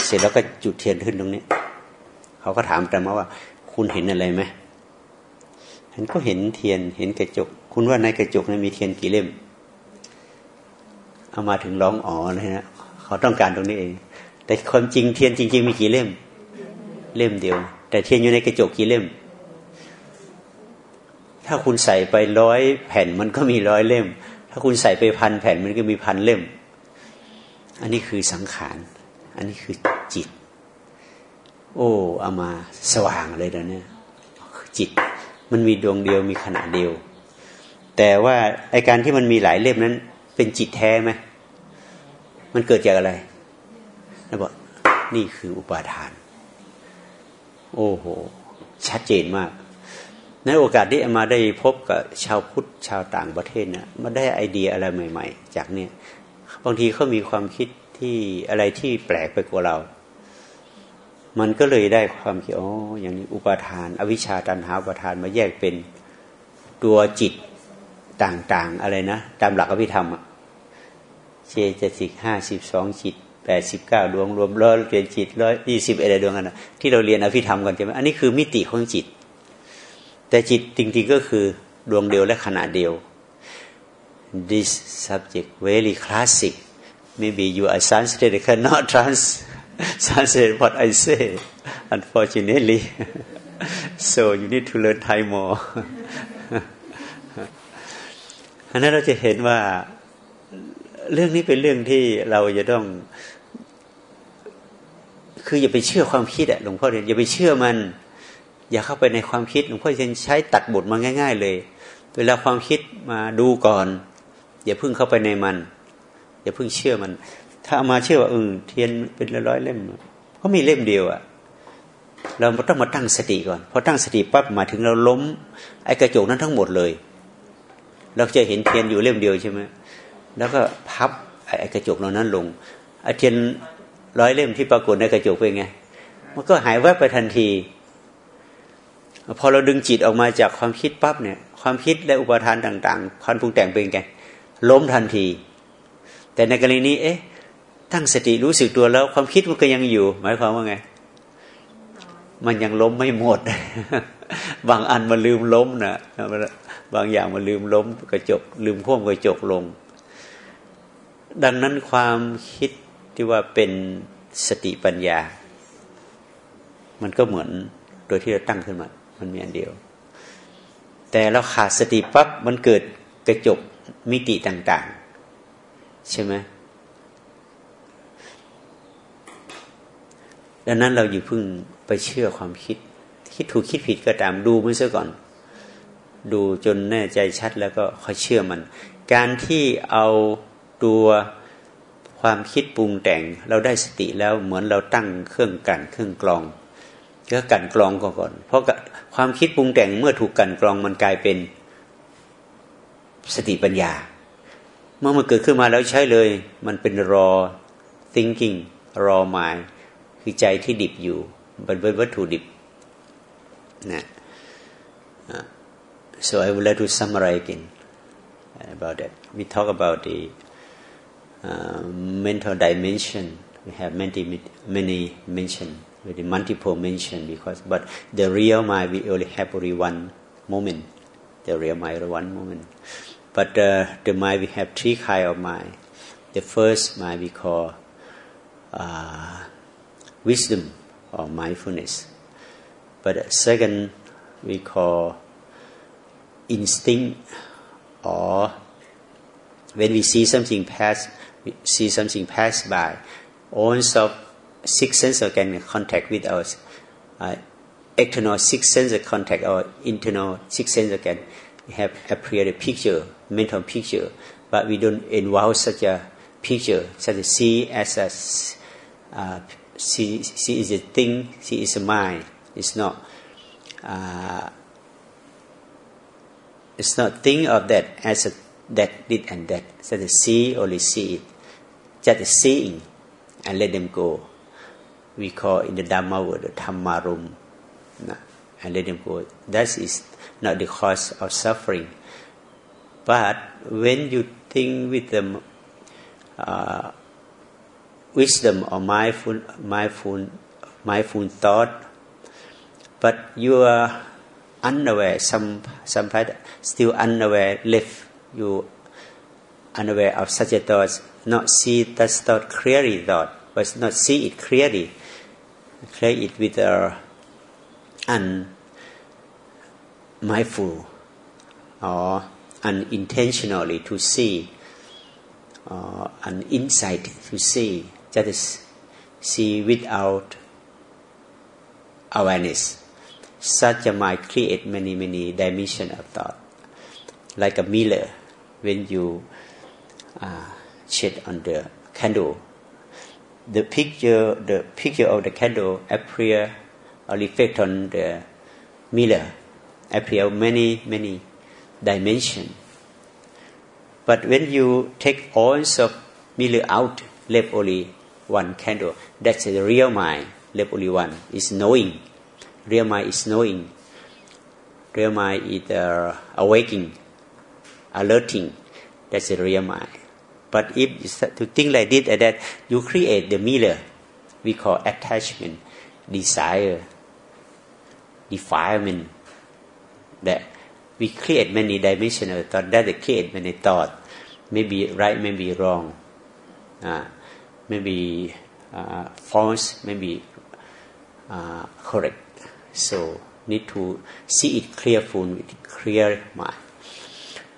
เสร็จแล้วก็จุดเทียนขึ้นตรงนี้ เขาก็ถามแต่มาว่า คุณเห็นอะไรไหมฉันก็เห็นเทียนเห็นกระจก คุณว่าในกระจกนั้นมีเทียนกี่เล่ม เอามาถึงร้องอ๋อเลยนะเขาต้องการตรงนี้เอง แต่ความจริงเทียนจริง ๆ มีกี่เล่ม เล่มเดียว แต่เทียนอยู่ในกระจกกี่เล่ม ถ้าคุณใส่ไปร้อยแผ่นมันก็มีร้อยเล่ม ถ้าคุณใส่ไปพันแผ่นมันก็มีพันเล่ม อันนี้คือสังขาร อันนี้คือจิต โอ้เอามาสว่างเลยเดี๋ยวนี้จิตมันมีดวงเดียวมีขณะเดียว แต่ว่าไอการที่มันมีหลายเล่มนั้น เป็นจิตแท้ไหมมันเกิดจากอะไรแล้วบอกนี่คืออุปาทาน โอ้โห ชัดเจนมาก ในโอกาสที่มาได้พบกับชาวพุทธชาวต่างประเทศนะมาได้ไอเดียอะไรใหม่ ๆ จากเนี่ยบางทีเขามีความคิดที่อะไรที่แปลกไปกว่าเรา มันก็เลยได้ความคิดอ๋ออย่างนี้อุปทาน อวิชชาตันหาอุปทานมาแยกเป็นตัวจิตต่างๆ อะไรนะ ตามหลักอภิธรรมอะเจเจสิกห้าสิบสองจิตแปดสิบเก้าดวงรวมร้อยเปลี่ยนจิตร้อยยี่สิบอะไรดวงกันนะที่เราเรียนอภิธรรมกันใช่ไหมอันนี้คือมิติของจิต แต่จิตจริงๆก็คือดวงเดียวและขณะเดียว this subject very classic maybe you are sensitive cannot trans translate what I say unfortunately so you need to learn Thai more อันนั้นเราจะเห็นว่าเรื่องนี้เป็นเรื่องที่เราจะต้อง คืออย่าไปเชื่อความคิดอะหลวงพ่อเรียนอย่าไปเชื่อมัน อย่าเข้าไปในความคิดหลวงพ่อเรียนใช้ตัดบทมาง่าย ๆ เลย เวลาความคิดมาดูก่อน อย่าเพิ่งเข้าไปในมัน อย่าเพิ่งเชื่อมัน ถ้าเอามาเชื่อว่าเออเทียนเป็นร้อยเล่มก็มีเล่มเดียวอะเราต้องมาตั้งสติก่อนพอตั้งสติปั๊บมาถึงเราล้ม ไอ้กระจกนั้นทั้งหมดเลย เราจะเห็นเทียนอยู่เล่มเดียวใช่ไหมแล้วก็พับไอ้กระจกเหล่านั้นลงไอ้เทียนร้อยเล่มที่ปรากฏในกระจกเป็นไง มันก็หายแวบไปทันที พอเราดึงจิตออกมาจากความคิดปั๊บเนี่ย ความคิดและอุปทานต่าง ๆ ความปรุงแต่งเป็นไงล้มทันที แต่ในกรณีนี้ เอ๊ะ ตั้งสติรู้สึกตัวแล้ว ความคิดมันก็ยังอยู่ หมายความว่าไง มันยังล้มไม่หมด บางอันมันลืมล้มนะบางอย่างมันลืมล้มกระจก ลืมพ่วงกระจกลง ดังนั้นความคิดที่ว่าเป็นสติปัญญา มันก็เหมือนโดยที่เราตั้งขึ้นมา มันมีอันเดียว แต่เราขาดสติปั๊บมันเกิดกระจกมิติต่าง ๆ ใช่ไหม ดังนั้นเราอยู่พึ่งไปเชื่อความคิด คิดถูกคิดผิดก็ตามดูมันซะก่อน ดูจนแน่ใจชัดแล้วก็ค่อยเชื่อมัน การที่เอาตัวความคิดปรุงแต่งเราได้สติแล้วเหมือนเราตั้งเครื่องกันเครื่องกรองก็กันกรองก่อน เพราะความคิดปรุงแต่งเมื่อถูกกันกรองมันกลายเป็นสติปัญญา เมื่อมันเกิดขึ้นมาแล้วใช้เลย มันเป็นรอ thinking รอ mind คือใจที่ดิบอยู่มันเป็นวัตถุดิบนะ so I would like to summarize again about that we talk about the uh, mental dimension we have many many mention with the multiple mention because but the real mind we only have only one moment the real mind only one moment but uh, the mind we have three kind of mind the first mind we call uh, wisdom or mindfulness. But second, we call instinct or when we see something pass, we see something pass by, all of six senses can contact with us. Uh, external six senses contact or internal six senses can have appeared a picture, mental picture, but we don't involve such a picture, such a see as a uh, she, she is a thing, she is a mind. It's not. Uh, it's not think of that as a that, did and that. So the see only see it. Just seeing and let them go. We call in the Dhamma word Dhammarum. and let them go. That is not the cause of suffering. But when you think with the uh, wisdom or mindful, mindful, mindful thought, but you are unaware, some, some still unaware, left you unaware of such a thought, not see that thought clearly thought, but not see it clearly, clear it with a unmindful or unintentionally to see an insight to see that is see without awareness. Such a mind create many many dimension of thought. Like a mirror when you uh, shed on the candle the picture the picture of the candle appear or reflect on the mirror appear many many dimension. But when you take all of mirror out left only one candle that's the real mind left only one is knowing real mind is knowing real mind is uh, awakening alerting that's the real mind but if you start to think like this and that, you create the mirror we call attachment, desire, defilement. That we create many dimensional thought. That create many thought. Maybe right, maybe wrong. Uh, maybe uh, false, maybe uh, correct. So need to see it clearful with clear mind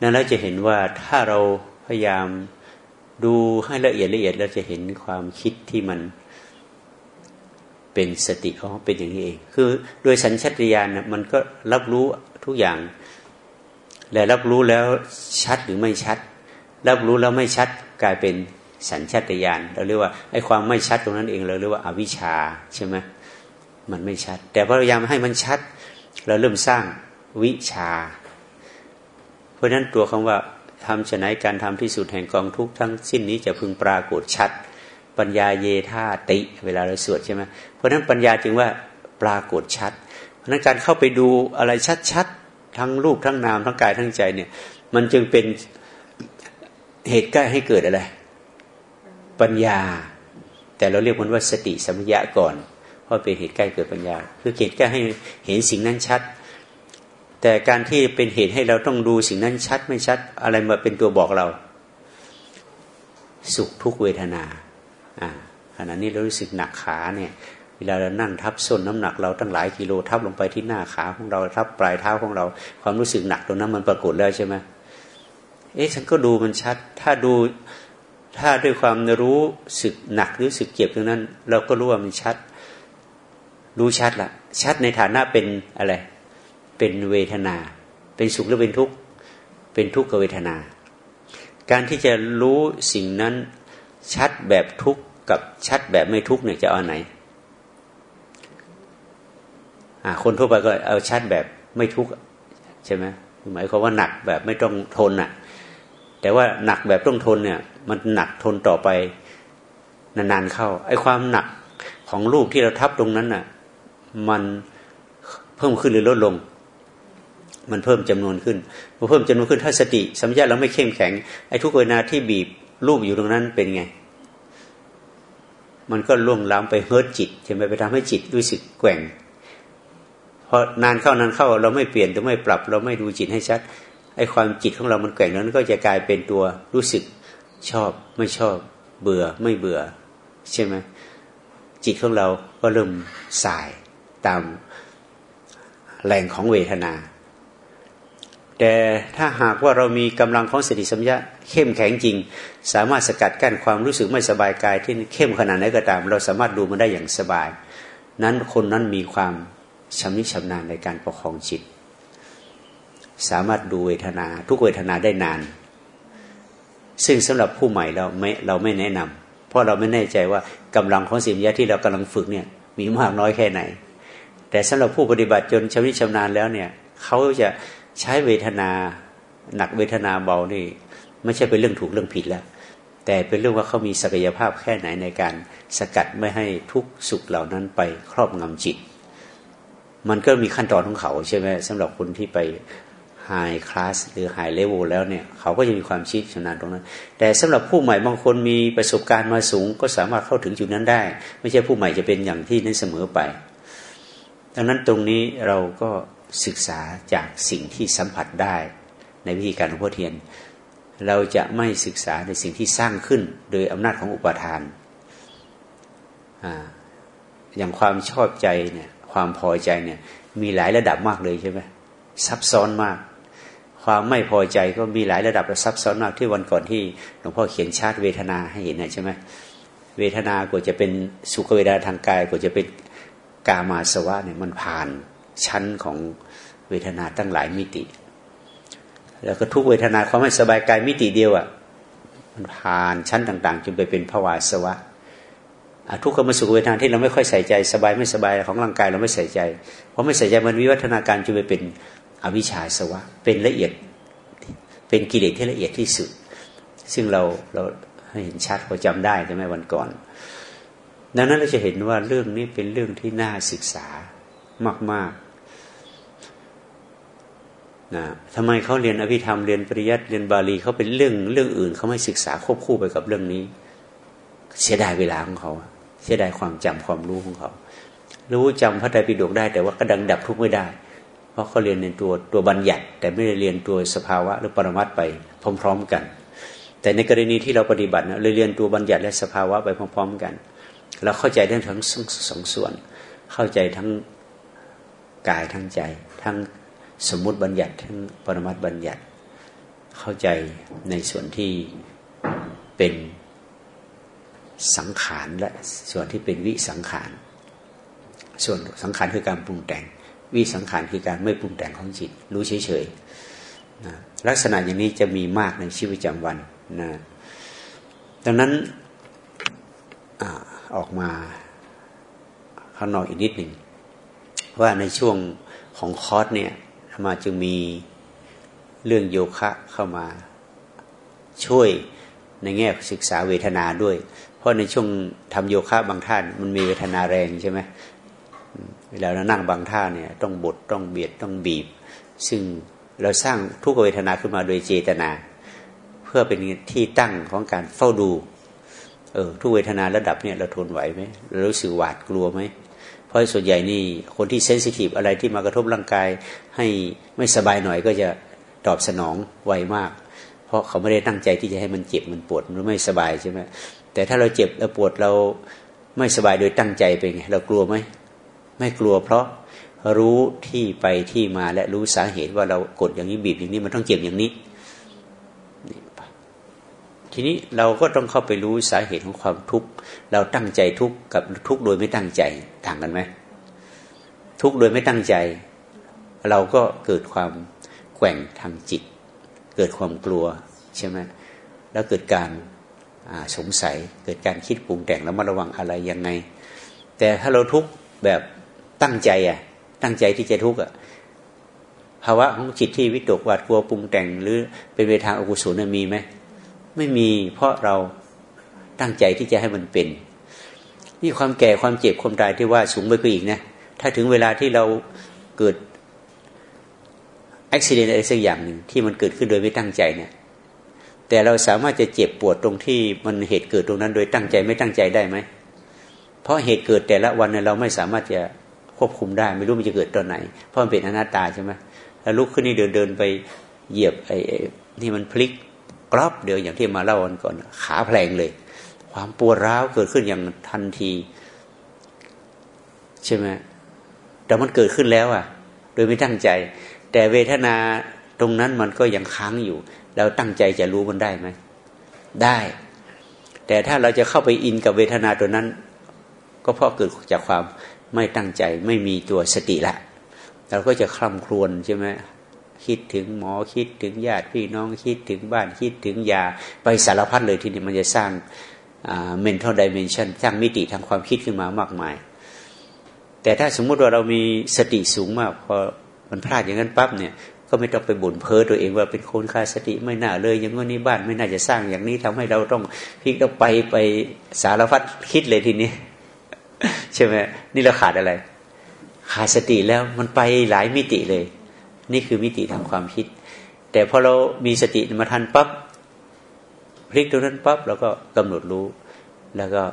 นั้นเราจะเห็นว่าถ้าเราพยายามดูให้ละเอียดละเอียดเราจะเห็นความคิดที่มันเป็นสติอ๋อเป็นอย่างนี้เอง คือโดยสัญชาตญาณนะมันก็รับรู้ทุกอย่างแต่รับรู้แล้วชัดหรือไม่ชัด รับรู้แล้วไม่ชัดกลายเป็น สัญชาตญาณเราเรียกว่าไอ้ความไม่ชัดตรงนั้นเองเราเรียกว่าอาวิชชาใช่ไหมมันไม่ชัด แต่พยายามให้มันชัด เราเริ่มสร้างวิชา เพราะฉะนั้นตัวคำว่าทำฉนัยการทำที่สุดแห่งกองทุกทั้งสิ้นนี้จะพึงปรากฏชัด ปัญญาเยธาติ เวลาเราสวดใช่ไหมเพราะนั้นปัญญาจึงว่าปรากฏชัด เพราะนั้นการเข้าไปดูอะไรชัดๆทั้งรูปทั้งนามทั้งกายทั้งใจเนี่ย มันจึงเป็นเหตุใกล้ให้เกิดอะไร ปัญญา แต่เราเรียกมันว่าสติสัมยาก่อน เพราะเป็นเหตุใกล้เกิดปัญญา คือเหตุใกล้ให้เห็นสิ่งนั้นชัด แต่การที่เป็นเหตุให้เราต้องดูสิ่งนั้นชัดไม่ชัด อะไรมาเป็นตัวบอกเรา สุขทุกเวทนาอ่าขณะนี้เรารู้สึกหนักขาเนี่ยเวลาเรานั่งทับส้นน้ำหนักเราตั้งหลายกิโลทับลงไปที่หน้าขาของเราทับปลายเท้าของเรา ความรู้สึกหนักตรงนั้นมันปรากฏแล้วใช่ไหมเอ๊ะฉันก็ดูมันชัด ถ้าดู ถ้าด้วยความรู้สึกหนักรู้สึกเจ็บตรงนั้น เราก็รู้ว่ามันชัด รู้ชัดละชัดในฐานะเป็นอะไร เป็นเวทนา เป็นสุขหรือเป็นทุกข์เป็นทุกขเวทนา การที่จะรู้สิ่งนั้นชัดแบบทุกข์กับชัดแบบไม่ทุกข์เนี่ยจะเอาไหนคนทั่วไปก็เอาชัดแบบไม่ทุกข์ใช่ไหมหมายความว่าหนักแบบไม่ต้องทนอะ แต่ว่าหนักแบบต้องทนเนี่ย มันหนักทนต่อไปนานๆเข้าไอ้ความหนักของรูปที่เราทับตรงนั้นน่ะ มันเพิ่มขึ้นหรือลดลง มันเพิ่มจำนวนขึ้นพอเพิ่มจำนวนขึ้นถ้าสติสัมยาเราไม่เข้มแข็งไอ้ทุกเวลาที่บีบรูปอยู่ตรงนั้นเป็นไง มันก็ล่วงล้ำไปเฮิร์ตจิตใช่ไหมไปทำให้จิตรู้สึกแกว่งพอนานเข้านานเข้าเราไม่เปลี่ยนหรือไม่ปรับ เราไม่ดูจิตให้ชัดไอ้ความจิตของเรามันแกว่งนั้นก็จะกลายเป็นตัวรู้สึก ชอบไม่ชอบ เบื่อไม่เบื่อ ใช่ไหมจิตของเราก็เริ่มสายตามแรงของเวทนา แต่ถ้าหากว่าเรามีกำลังของสติสัมยาเข้มแข็งจริง สามารถสกัดกั้นความรู้สึกไม่สบายกายที่เข้มขนาดไหนก็ตาม เราสามารถดูมันได้อย่างสบาย นั้นคนนั้นมีความชำนิชำนาญในการประคองจิต สามารถดูเวทนา ทุกเวทนาได้นาน ซึ่งสำหรับผู้ใหม่เราไม่เราไม่แนะนำเพราะเราไม่แน่ใจว่ากำลังของสิมยาที่เรากำลังฝึกเนี่ย มีมากน้อยแค่ไหน แต่สำหรับผู้ปฏิบัติจนชำนิชำนาญแล้วเนี่ยเขาจะใช้เวทนา หนักเวทนาเบานี่ ไม่ใช่เป็นเรื่องถูกเรื่องผิดแล้วแต่เป็นเรื่องว่าเขามีศักยภาพแค่ไหนในการสกัดไม่ให้ทุกสุขเหล่านั้นไปครอบงำจิต มันก็มีขั้นตอนของเขาใช่ไหมสำหรับคนที่ไป ไฮคลาสหรือไฮเลเวลแล้วเนี่ยเขาก็จะมีความชิดชำนาญตรงนั้น แต่สำหรับผู้ใหม่บางคนมีประสบการณ์มาสูง ก็สามารถเข้าถึงจุดนั้นได้ ไม่ใช่ผู้ใหม่จะเป็นอย่างที่นั้นเสมอไป ดังนั้นตรงนี้เราก็ศึกษาจากสิ่งที่สัมผัสได้ ในวิธีการหลวงพ่อเทียน เราจะไม่ศึกษาในสิ่งที่สร้างขึ้น โดยอำนาจของอุปทานอย่างความชอบใจเนี่ยความพอใจเนี่ยมีหลายระดับมากเลยใช่ไหมซับซ้อนมาก ความไม่พอใจก็มีหลายระดับและซับซ้อนมากที่วันก่อนที่หลวงพ่อเขียนชาติเวทนาให้เห็นนะใช่ไหมเวทนากว่าจะเป็นสุขเวทนาทางกายกว่าจะเป็นกามาสวะเนี่ยมันผ่านชั้นของเวทนาตั้งหลายมิติ แล้วก็ทุกเวทนาความไม่สบายกายมิติเดียวอะ่ะมันผ่านชั้นต่าง ๆจนไปเป็นภวาสวะทุกขมสุขเวทนาที่เราไม่ค่อยใส่ใจ สบายไม่สบายของร่างกายเราไม่ใส่ใจเพราะไม่ใส่ใจมันวิวัฒนาการจนไปเป็น อวิชชาสวะ เป็นละเอียดเป็นกิเลสที่ละเอียดที่สุด ซึ่งเราเราเห็นชัดพอจำได้ใช่ไหมวันก่อน ดังนั้นเราจะเห็นว่าเรื่องนี้เป็นเรื่องที่น่าศึกษามากๆนะทำไมเขาเรียนอภิธรรมเรียนปริยัติเรียนบาลีเขาเป็นเรื่องเรื่องอื่นเขาไม่ศึกษาควบคู่ไปกับเรื่องนี้ เสียดายเวลาของเขาเสียดายความจำความรู้ของเขา รู้จำพระไตรปิฎกได้แต่ว่าก็ดังดับทุกไม่ได้ เพราะเขาเรียนในตัวตัวบัญญัติ แต่ไม่ได้เรียนตัวสภาวะหรือปรมัตไปพร้อม ๆกัน แต่ในกรณีที่เราปฏิบัติเราเรียนตัวบัญญัติและสภาวะไปพร้อม ๆ กัน เราเข้าใจได้ทั้งสองส่วน เข้าใจทั้งกายทั้งใจ ทั้งสมมุติบัญญัติ ทั้งปรมัตบัญญัติ เข้าใจในส่วนที่เป็นสังขารและส่วนที่เป็นวิสังขาร ส่วนสังขารคือการปรุงแต่ง วิสังขารคือการไม่ปรุงแต่งของจิต รู้เฉยๆนะลักษณะอย่างนี้จะมีมากในชีวิตประจำวันนะดังนั้นอออกมาข้างนอกอีกนิดหนึ่งว่าในช่วงของคอร์สเนี่ยมาจึงมีเรื่องโยคะเข้ามาช่วยในแง่ศึกษาเวทนาด้วย เพราะในช่วงทำโยคะบางท่านมันมีเวทนาแรงใช่ไหม เวลาเรานั่งบางท่าเนี่ยต้องบดต้องเบียดต้องบีบ ซึ่งเราสร้างทุกเวทนาขึ้นมาโดยเจตนา เพื่อเป็นที่ตั้งของการเฝ้าดู เออทุกเวทนาระดับเนี่ยเราทนไหวไหมเรารู้สึกหวาดกลัวไหมเพราะส่วนใหญ่นี่คนที่เซนซิทีฟอะไรที่มากระทบร่างกาย ให้ไม่สบายหน่อยก็จะตอบสนองไวมาก เพราะเขาไม่ได้ตั้งใจที่จะให้มันเจ็บมันปวดมันไม่สบายใช่ไหมแต่ถ้าเราเจ็บเราปวดเราไม่สบายโดยตั้งใจไปไงเรากลัวไหม ไม่กลัวเพราะรู้ที่ไปที่มาและรู้สาเหตุว่าเรากดอย่างนี้บีบอย่างนี้มันต้องเจ็บอย่างนี้ ทีนี้เราก็ต้องเข้าไปรู้สาเหตุของความทุกข์ เราตั้งใจทุกข์กับทุกข์โดยไม่ตั้งใจต่างกันไหมทุกข์โดยไม่ตั้งใจ เราก็เกิดความแกว่งทางจิต เกิดความกลัวใช่ไหมแล้วเกิดการสงสัย เกิดการคิดปรุงแต่งแล้วมาระวังอะไรยังไง แต่ถ้าเราทุกข์แบบ ตั้งใจอะ ตั้งใจที่จะทุกข์อะภาวะของจิตที่วิตกหวาดกลัวปรุงแต่งหรือเป็นไปทางอกุศลมีไหมไม่มีเพราะเราตั้งใจที่จะให้มันเป็น นี่ความแก่ความเจ็บความตายที่ว่าสูงไปกว่าอีกนะถ้าถึงเวลาที่เราเกิดอุบิเหตุอะไรสักอย่างหนึ่งที่มันเกิดขึ้นโดยไม่ตั้งใจเนี่ยแต่เราสามารถจะเจ็บปวดตรงที่มันเหตุเกิดตรงนั้น โดยตั้งใจไม่ตั้งใจได้ไหมเพราะเหตุเกิดแต่ละวันเนี่ยเราไม่สามารถจะ ควบคุมได้ ไม่รู้มันจะเกิดตอนไหน เพราะมันเป็นอนัตตาใช่ไหมแล้วลุกขึ้นนี่เดินเดินไปเหยียบไอ้นี่มันพลิกกรอบเดียวอย่างที่มาเล่าวันก่อน ขาแผลงเลย ความปวดร้าวเกิดขึ้นอย่างทันที ใช่ไหมแต่มันเกิดขึ้นแล้วอะ โดยไม่ตั้งใจ แต่เวทนาตรงนั้นมันก็ยังค้างอยู่ เราตั้งใจจะรู้มันได้ไหมได้ แต่ถ้าเราจะเข้าไปอินกับเวทนาตัวนั้น ก็เพราะเกิดจากความ ไม่ตั้งใจไม่มีตัวสติละเราก็จะคล่ำครวญใช่ไหมคิดถึงหมอคิดถึงญาติพี่น้องคิดถึงบ้านคิดถึงยาไปสารพัดเลยทีนี้มันจะสร้าง mental dimension สร้างมิติทางความคิดขึ้นมามากมาย แต่ถ้าสมมุติว่าเรามีสติสูงมากพอมันพลาดอย่างนั้นปั๊บเนี่ยก็ไม่ต้องไปบ่นเพ้อตัวเองว่าเป็นคนขาดสติไม่น่าเลย อย่างนี้บ้านไม่น่าจะสร้างอย่างนี้ทำให้เราต้องพลิกต้องไปไปสารพัดคิดเลยทีนี้ ใช่ไหมนี่เราขาดอะไร ขาดสติแล้วมันไปหลายมิติเลย นี่คือมิติทางความคิด แต่พอเรามีสติมาทันปั๊บพลิกตรงนั้นปั๊บเราก็กำหนดรู้ แล้วก็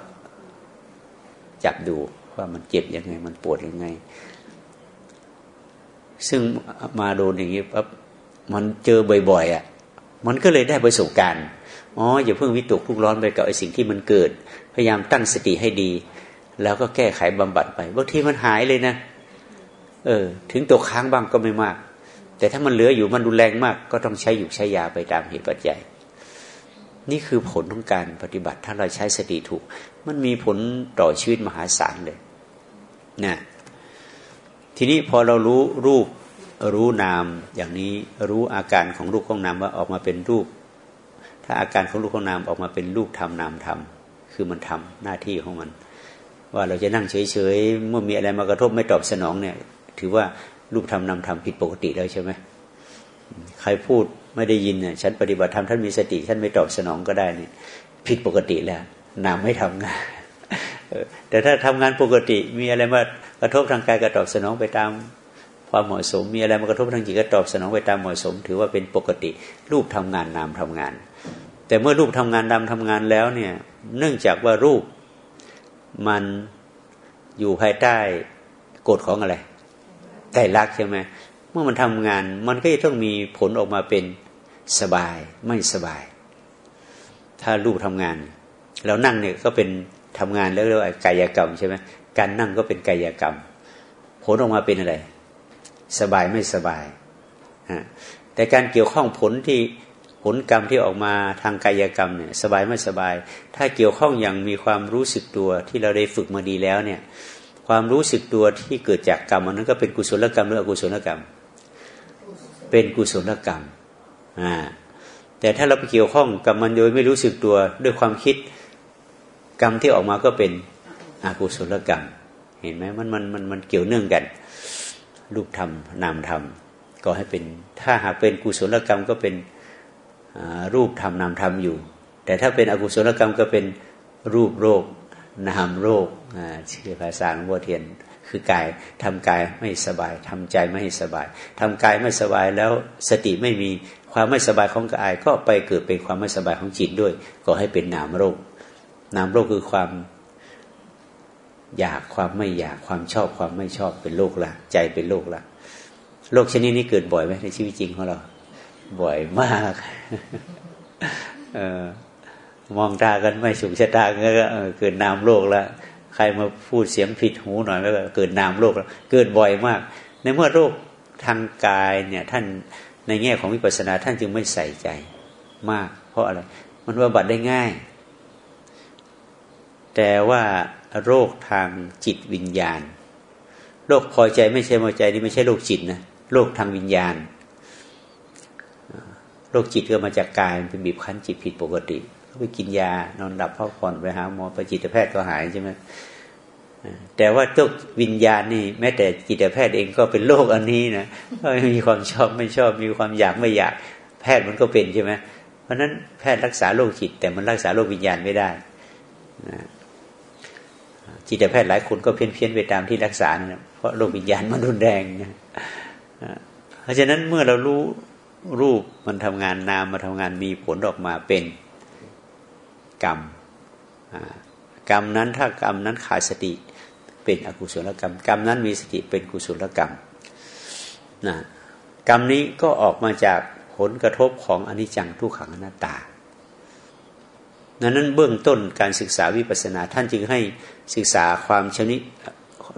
จับดูว่ามันเจ็บยังไง มันปวดยังไง ซึ่งมาโดนอย่างนี้ปั๊บมันเจอบ่อยๆอะ มันก็เลยได้ประสบการณ์อ๋ออย่าเพิ่งวิตกทุกร้อนไปกับไอ้สิ่งที่มันเกิด พยายามตั้งสติให้ดี แล้วก็แก้ไขบำบัดไปบางทีมันหายเลยนะ เออ ถึงตัวค้างบ้างก็ไม่มาก แต่ถ้ามันเหลืออยู่มันรุนแรงมาก ก็ต้องใช้อยู่ใช้ยาไปตามเหตุปัจจัย นี่คือผลของการปฏิบัติ ถ้าเราใช้สติถูก มันมีผลต่อชีวิตมหาศาลเลยนะทีนี้พอเรารู้รูปรู้นามอย่างนี้รู้อาการของรูปของนามว่าออกมาเป็นรูป ถ้าอาการของรูปของนามออกมาเป็นรูปทำนามทำคือมันทำหน้าที่ของมัน ว่าเราจะนั่งเฉยๆเมื่อมีอะไรมากระทบไม่ตอบสนองเนี่ย ถือว่ารูปทำนามทำผิดปกติแล้วใช่ไหมใครพูดไม่ได้ยินเนี่ยฉันปฏิบัติธรรมท่านมีสติท่านไม่ตอบสนองก็ได้เนี่ยผิดปกติแล้วนามไม่ทำงานแต่ถ้าทำงานปกติมีอะไรมากระทบทางกายก็ตอบสนองไปตามความเหมาะสม มีอะไรมากระทบทางจิตก็ตอบสนองไปตามเหมาะสม ถือว่าเป็นปกติรูปทำงานนามทำงาน แต่เมื่อรูปทำงานนามทำงานแล้วเนี่ยเนื่องจากว่ารูป มันอยู่ภายใต้กฎของอะไรไตรลักษณ์ใช่ไหมเมื่อมันทำงาน มันก็จะต้องมีผลออกมาเป็นสบายไม่สบาย ถ้ารูปทำงานเรานั่งเนี่ยก็เป็นทำงานแล้วเรียกว่ากายกรรมใช่ไหมการนั่งก็เป็นกายกรรม ผลออกมาเป็นอะไร สบายไม่สบายแต่การเกี่ยวข้องผลที่ ผลกรรมที่ออกมาทางกายกรรมเนี่ยสบายไม่สบาย ถ้าเกี่ยวข้องอย่างมีความรู้สึกตัวที่เราได้ฝึกมาดีแล้วเนี่ยความรู้สึกตัวที่เกิดจากกรรมอันั้นก็เป็นกุศลกรรมหรืออกุศลกรรม เป็นกุศลกรรมอ่าแต่ถ้าเราไปเกี่ยวข้องกับมันโดยไม่รู้สึกตัวด้วยความคิดกรรมที่ออกมาก็เป็นอกุศลกรรม เห็นไหมมันมันมันมันเกี่ยวเนื่องกัน รูปธรรมนามธรรมก็ให้เป็นถ้าหากเป็นกุศลกรรมก็เป็น รูปธรรมนามธรรมอยู่ แต่ถ้าเป็นอกุศลกรรมก็เป็นรูปโรคนามโรคชื่อภาษาหลวงพ่อเทียน คือกายทำกายไม่สบายทำใจไม่สบายทำกายไม่สบายแล้วสติไม่มีความไม่สบายของกายก็ไปเกิดเป็นความไม่สบายของจิตด้วย ก็ให้เป็นนามโรคนามโรคคือความอยากความไม่อยากความชอบความไม่ชอบเป็นโรคละใจเป็นโรคละโรคชนิดนี้เกิดบ่อยไหมในชีวิตจริงของเรา บ่อยมาก เออมองตากันไม่สุขชะตาก็เกิดนามโรคแล้วใครมาพูดเสียงผิดหูหน่อยก็เกิดนามโรคแล้วเกิดบ่อยมาก ในเมื่อโรคทางกายเนี่ย ท่านในแง่ของวิปัสสนาท่านจึงไม่ใส่ใจมาก เพราะอะไร มันว่าบัดได้ง่าย แต่ว่าโรคทางจิตวิญญาณ โรคพอใจไม่ใช่พอใจนี่ไม่ใช่โรคจิตนะโรคทางวิญญาณ โรคจิตก็มาจากกายมันเป็นบีบคั้นจิตผิดปกติเขาไปกินยานอนหลับพักผ่อนไปหาหมอไปจิตแพทย์ก็หายใช่ไหมแต่ว่าโรควิญญาณนี่ แม้แต่จิตแพทย์เองก็เป็นโรคอันนี้นะมีความชอบไม่ชอบมีความอยากไม่อยาก แพทย์มันก็เป็นใช่ไหมเพราะนั้นแพทย์รักษาโรคจิต แต่มันรักษาโรควิญญาณไม่ได้นะจิตแพทย์หลายคนก็เพี้ยนเพียนไปตามที่รักษานะเพราะโรควิญญาณมันรุนแรงนะเพราะฉะนั้นเมื่อเรารู้ รูปมันทำงานนามมาทำงานมีผลออกมาเป็นกรรมกรรมนั้นถ้ากรรมนั้นขาดสติเป็นอกุศลกรรม กรรมนั้นมีสติเป็นกุศลกรรมนะกรรมนี้ก็ออกมาจากผลกระทบของอนิจจังทุกขังอนัตตานั้นนั้นเบื้องต้นการศึกษาวิปัสนาท่านจึงให้ศึกษาความชนิด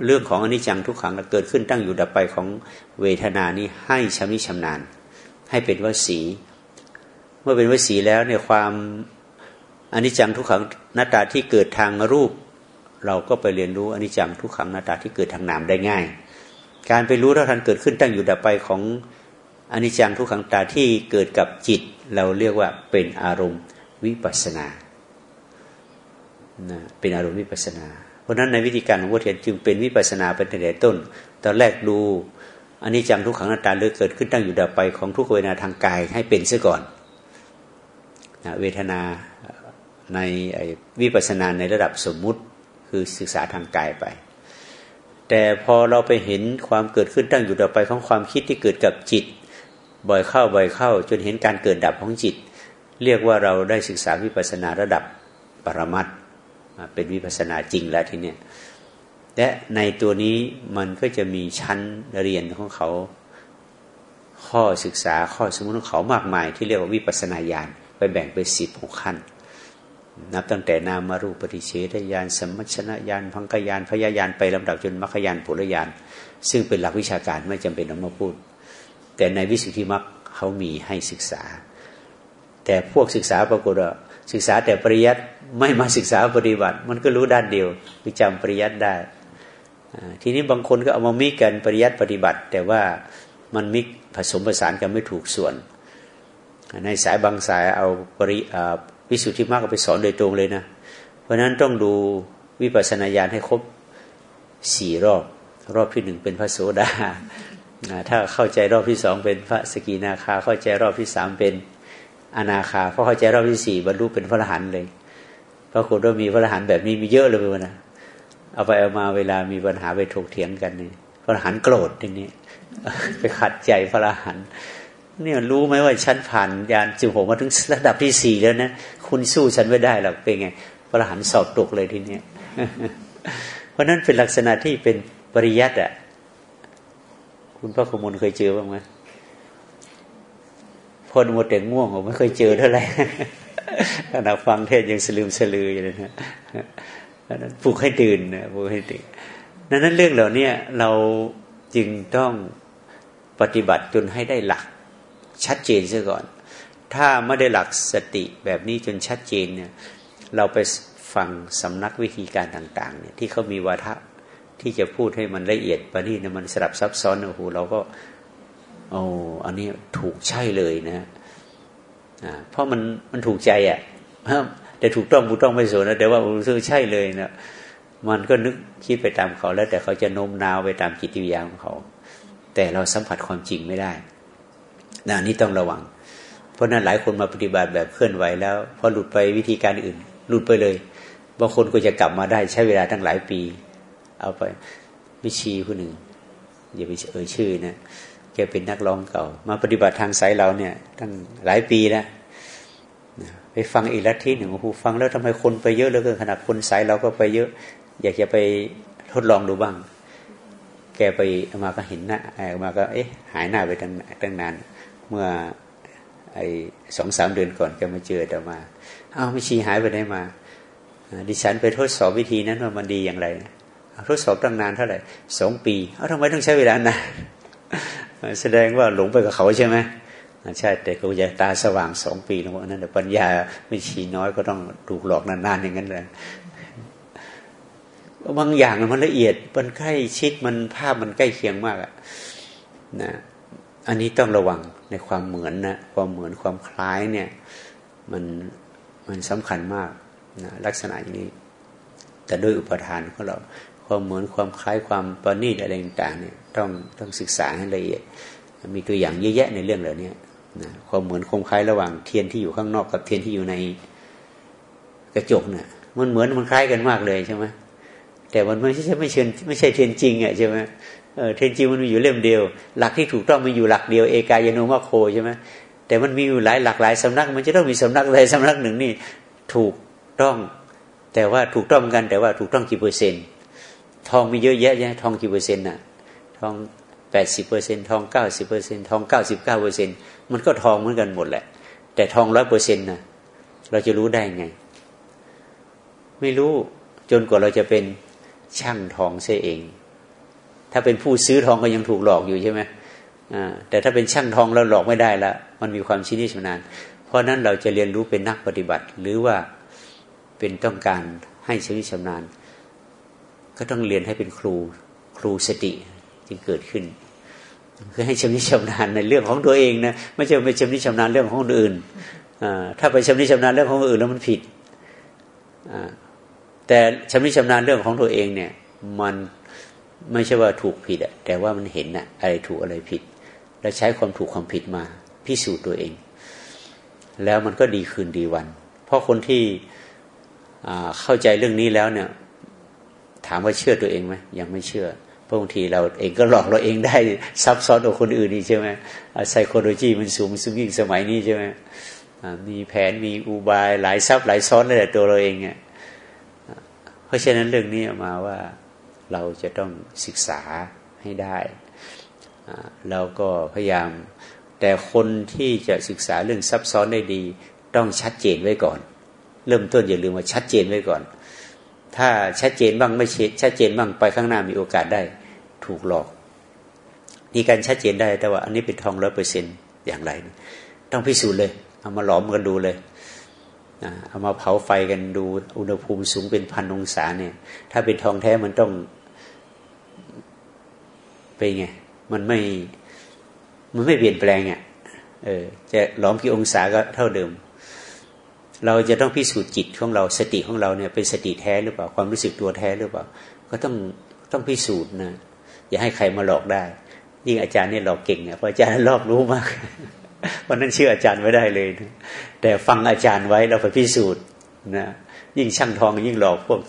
เรื่องของอนิจจังทุกขังเกิดขึ้นตั้งอยู่ดับไปของเวทนานี้ให้ชำนิชำนาญ ให้เป็นวสี เมื่อเป็นวสีแล้วเนี่ยความอนิจจังทุกขังหน้าตาที่เกิดทางรูป เราก็ไปเรียนรู้อนิจจังทุกขังหน้าตาที่เกิดทางนามได้ง่าย การไปรู้เท่าทันเกิดขึ้นตั้งอยู่ดับไปของอนิจจังทุกขังตาที่เกิดกับจิต เราเรียกว่าเป็นอารมณ์วิปัสนานะเป็นอารมณ์วิปัสนา เพราะฉะนั้นในวิธีการของวัฏเทียนจึงเป็นวิปัสนาเป็นแต่ต้น ตอนแรกดู อันนี้จังทุกขังนาตาเลยเกิดขึ้นตั้งอยู่ดับไปของทุกเวทนาทางกายให้เป็นซะก่อนนะเวทนาในวิปัสสนาในระดับสมมุติคือศึกษาทางกายไป แต่พอเราไปเห็นความเกิดขึ้นตั้งอยู่ต่อไปของความคิดที่เกิดกับจิต บ่อยเข้าบ่อยเข้า จนเห็นการเกิดดับของจิต เรียกว่าเราได้ศึกษาวิปัสสนาระดับปรมัตเป็นวิปัสสนาจริงแล้วทีเนี้ย และในตัวนี้มันก็จะมีชั้นเรียนของเขา ข้อศึกษาข้อสมมติของเขามากมาย ที่เรียกว่าวิปัสนาญาณไปแบ่งเป็นสิบหกขั้น นับตั้งแต่นามารูปฏิเฉทญาณสมัชนญาณพังกญาณพยายานไปลำดับจนมรรคญาณผลญาณซึ่งเป็นหลักวิชาการไม่จำเป็นต้องมาพูด แต่ในวิสุทธิมรรคเขามีให้ศึกษา แต่พวกศึกษาปรากฏว่าศึกษาแต่ปริยัติไม่มาศึกษาปฏิบัติ มันก็รู้ด้านเดียวคือจำปริยัติได้ ทีนี้บางคนก็เอามามิกันปริยัติปฏิบัติ แต่ว่ามันมิกผสมผสานกันไม่ถูกส่วน ในสายบางสายเอาปริวิสุทธิมรรคไปสอนโดยตรงเลยนะ เพราะนั้นต้องดูวิปัสสนาญาณให้ครบสี่รอบ รอบที่หนึ่งเป็นพระโสดาถ้าเข้าใจรอบที่สองเป็นพระสกีนาคา เข้าใจรอบที่สามเป็นอนาคาพอเข้าใจรอบที่สี่บรรลุเป็นพระอรหันต์เลยพระคุณว่ามีพระอรหันต์แบบนี้มีเยอะเลยนะ เอาไปเอามาเวลามีปัญหาไปถกเถียงกันนี่พระอรหันต์โกรธทีนี้ ไปขัดใจพระอรหันต์เนี่ยรู้ไหมว่าฉันผ่านยานจิวหมาถึงระดับที่สี่แล้วนะคุณสู้ฉันไม่ได้หรอกเป็นไง พระอรหันต์สอบตกเลยทีเนี้ยเพราะนั้นเป็นลักษณะที่เป็นปริยัติอะคุณพระขมลเคยเจอบ้างไหมพอหมดแต่ง่วงผมไม่เคยเจอเท่าไหร่ขณะฟังเทศยังสลืมสลืออยู่เลยนะ นั้นปลุกให้ตื่นนะปลุกให้ตื่นนั้นเรื่องเหล่านี้เราจึงต้องปฏิบัติจนให้ได้หลักชัดเจนซะก่อน ถ้าไม่ได้หลักสติแบบนี้จนชัดเจนเนี่ยเราไปฟังสำนักวิธีการต่างๆเนี่ยที่เขามีวาทะที่จะพูดให้มันละเอียดปะนี่เนี่ยมันสลับซับซ้อนโอ้โหเราก็โอ้อันนี้ถูกใช่เลยนะอ่าเพราะมันมันถูกใจอะ แต่ถูกต้องถูกต้องไม่สนนะแต่ว่ารู้สึกใช่เลยนะมันก็นึกคิดไปตามเขาแล้ว แต่เขาจะโน้มน้าวไปตามจิตวิญญาณของเขา แต่เราสัมผัสความจริงไม่ได้นะนี่ต้องระวัง เพราะนั้นหลายคนมาปฏิบัติแบบเคลื่อนไหวแล้วพอหลุดไปวิธีการอื่น หลุดไปเลยบางคนก็จะกลับมาได้ใช้เวลาตั้งหลายปี เอาไปวิชีผู้หนึ่งอย่าไปเอ่ยชื่อนะแกเป็นนักร้องเก่า มาปฏิบัติทางสายเราเนี่ย ตั้งหลายปีแล้ว ไปฟังอีกลัทธิหนึ่งโอ้โหฟังแล้วทำไมคนไปเยอะเหลือเกินขนาดคนสายเราก็ไปเยอะ อยากจะไปทดลองดูบ้าง แกไปมาก็เห็นหน้ามาก็เอ๊ะหายหน้าไปตั้งตั้งนาน เมื่อไอ้สองสามเดือนก่อนแกมาเจอแต่มาอ้าวไม่ชีหายไปไหนมา ดิฉันไปทดสอบวิธีนั้นว่ามันดีอย่างไรทดสอบตั้งนานเท่าไหร่สองปี เอ้าทำไมต้องใช้เวลานานแสดงว่าหลงไปกับเขาใช่ไหม ใช่แต่กูจะตาสว่างสองปีนะว่านั้นแต่ปัญญาไม่ชีน้อยก็ต้องถูกหลอกนานๆอย่างนั้นเลยบางอย่างมันละเอียดมันใกล้ชิดมันภาพมันใกล้เคียงมากอะนะอันนี้ต้องระวังในความเหมือนนะความเหมือนความคล้ายเนี่ย มันมันสำคัญมากนะลักษณะอย่างนี้ แต่ด้วยอุปทานของเรา ความเหมือนความคล้ายความประณีตอะไรต่างๆเนี่ยต้องต้องศึกษาให้ละเอียดมีตัวอย่างเยอะแยะในเรื่องเหล่านี้ นะความเหมือนความคล้ายระหว่างเทียนที่อยู่ข้างนอกกับเทียนที่อยู่ในกระจกเนี่ยมันเหมือนมันคล้ายกันมากเลยใช่ไหมแต่มันไม่ใช่ไม่เชิงไม่ใช่เทียนจริงอะใช่ไหมเออเทียนจริงมันมีอยู่เล่มเดียว หลักที่ถูกต้องมันอยู่หลักเดียวเอกายโนมัคโคใช่ไหมแต่มันมีอยู่หลายหลากหลายสำนัก มันจะต้องมีสำนักใดสำนักหนึ่งนี่ถูกต้อง แต่ว่าถูกต้องกัน แต่ว่าถูกต้องกี่เปอร์เซ็นต์ทองมีเยอะแยะใช่ทองกี่เปอร์เซ็นต์น่ะทองแปดสิบเปอร์เซ็นทองเก้าสิบเปอร์เซ็นทองเก้าสิบเก้าเปอร์เซ็น มันก็ทองเหมือนกันหมดแหละ แต่ทองร้อยเปอร์เซ็นต์นะเราจะรู้ได้ไง ไม่รู้จนกว่าเราจะเป็นช่างทองเสียเอง ถ้าเป็นผู้ซื้อทองก็ยังถูกหลอกอยู่ใช่ไหมแต่ถ้าเป็นช่างทองเราหลอกไม่ได้ละมันมีความชินิชำนาญเพราะนั้นเราจะเรียนรู้เป็นนักปฏิบัติ หรือว่าเป็นต้องการให้ชินิชำนาญ ก็ต้องเรียนให้เป็นครูครูสติจึงเกิดขึ้น คือให้ชำนิชำนาญในเรื่องของตัวเองนะไม่ใช่ไปชำนิชำนาญเรื่องของคนอื่นถ้าไปชำนิชำนาญเรื่องของคนอื่นแล้วมันผิดแต่ชำนิชำนาญเรื่องของตัวเองเนี่ย มันไม่ใช่ว่าถูกผิดอะแต่ว่ามันเห็นอะอะไรถูกอะไรผิด แล้วใช้ความถูกความผิดมาพิสูจน์ตัวเอง แล้วมันก็ดีคืนดีวัน เพราะคนที่เข้าใจเรื่องนี้แล้วเนี่ย ถามว่าเชื่อตัวเองไหมยังไม่เชื่อ บางทีเราเองก็หลอกเราเองได้ซับซ้อนกว่าคนอื่นนี่ใช่ไหมไซโคโลจีมันสูงสูงยิ่งสมัยนี้ใช่ไหมมีแผนมีอุบายหลายซับหลายซ้อนเลยแต่ตัวเราเองเนี่ยเพราะฉะนั้นเรื่องนี้มาว่าเราจะต้องศึกษาให้ได้แล้วก็พยายาม แต่คนที่จะศึกษาเรื่องซับซ้อนได้ดี ต้องชัดเจนไว้ก่อน เริ่มต้นอย่าลืมว่าชัดเจนไว้ก่อน ถ้าชัดเจนบ้างไม่ชัดเจนบ้างไปข้างหน้ามีโอกาสได้ถูกหลอกนี่การชัดเจนได้แต่ว่า อันนี้เป็นทองร้อยเปอร์เซ็นอย่างไร ต้องพิสูจน์เลย เอามาหลอมกันดูเลยเอามาเผาไฟกันดูอุณหภูมิสูงเป็นพันองศาเนี่ย ถ้าเป็นทองแท้มันต้องเป็นไงมันไม่มันไม่เปลี่ยนแปลงอะเออจะหลอมกี่องศาก็เท่าเดิม เราจะต้องพิสูจน์จิตของเราสติของเราเนี่ยเป็นสติแท้หรือเปล่าความรู้สึกตัวแท้หรือเปล่า ก็ต้องต้องพิสูจน์นะอย่าให้ใครมาหลอกได้ ยิ่งอาจารย์เนี่ยหลอกเก่งเนี่ยเพราะอาจารย์รอบรู้มากวันนั้นเชื่ออาจารย์ไม่ได้เลยนะแต่ฟังอาจารย์ไว้เราไปพิสูจน์นะยิ่งช่างทองยิ่งหลอกพวก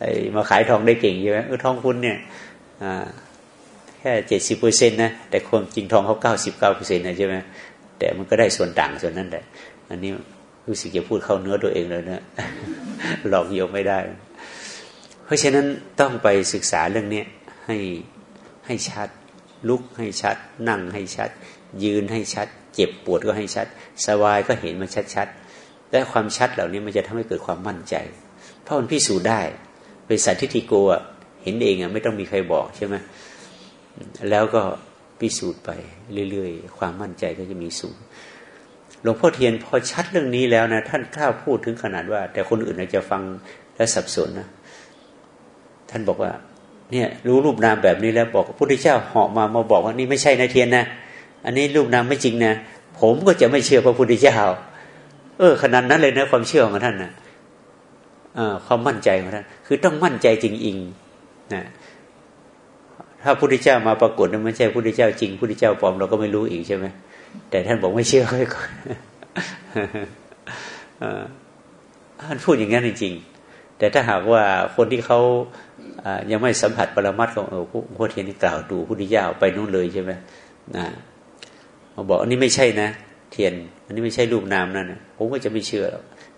ไอ้มาขายทองได้เก่งใช่ไหมเออทองคุณเนี่ยแค่เจ็ดสิบเปอร์เซ็นต์นะแต่ความจริงทองเขาเก้าสิบเก้าเปอร์เซ็นต์นะใช่ไหมแต่มันก็ได้ส่วนต่างส่วนนั้นแหละอันนี้ รู้สึกจะพูดเข้าเนื้อตัวเองเลยนะหลอกโยมไม่ได้ เพราะฉะนั้นต้องไปศึกษาเรื่องนี้ให้ให้ชัด ลุกให้ชัด นั่งให้ชัด ยืนให้ชัด เจ็บปวดก็ให้ชัด สบายก็เห็นมันชัดๆและความชัดเหล่านี้มันจะทำให้เกิดความมั่นใจ เพราะมันพิสูจน์ได้เป็นสัตทิฏฐิโกะเห็นเองอะไม่ต้องมีใครบอกใช่ไหมแล้วก็พิสูจน์ไปเรื่อยๆ ความมั่นใจก็จะมีสูง หลวงพ่อเทียนพอชัดเรื่องนี้แล้วนะท่านกล้าพูดถึงขนาดว่า แต่คนอื่นอาจจะฟังและสับสนนะท่านบอกว่า เนี่ยรู้รูปนามแบบนี้แล้วบอกพระพุทธเจ้าเหาะมามาบอกว่านี่ไม่ใช่นะเทียนนะอันนี้รูปนามไม่จริงนะผมก็จะไม่เชื่อพระพุทธเจ้า เออขนาดนั้นเลยนะ ความเชื่อของท่านนะความมั่นใจของท่านคือต้องมั่นใจจริงๆนะถ้าพุทธเจ้ามาปรากฏนั้นไม่ใช่พุทธเจ้าจริงพุทธเจ้าปลอมเราก็ไม่รู้อีกใช่ไหม แต่ท่านบอกไม่เชื่อไว้ก่อนท่านพูดอย่างนั้นจริงๆแต่ถ้าหากว่าคนที่เขายังไม่สัมผัสปรมัตของเออพระเทียนกล่าวดูพุทธเจ้าไปนู่นเลยใช่ไหมนะมาบอกอันนี้ไม่ใช่นะ เทียน อันนี้ไม่ใช่รูปนามนั่นนะผมก็จะไม่เชื่อ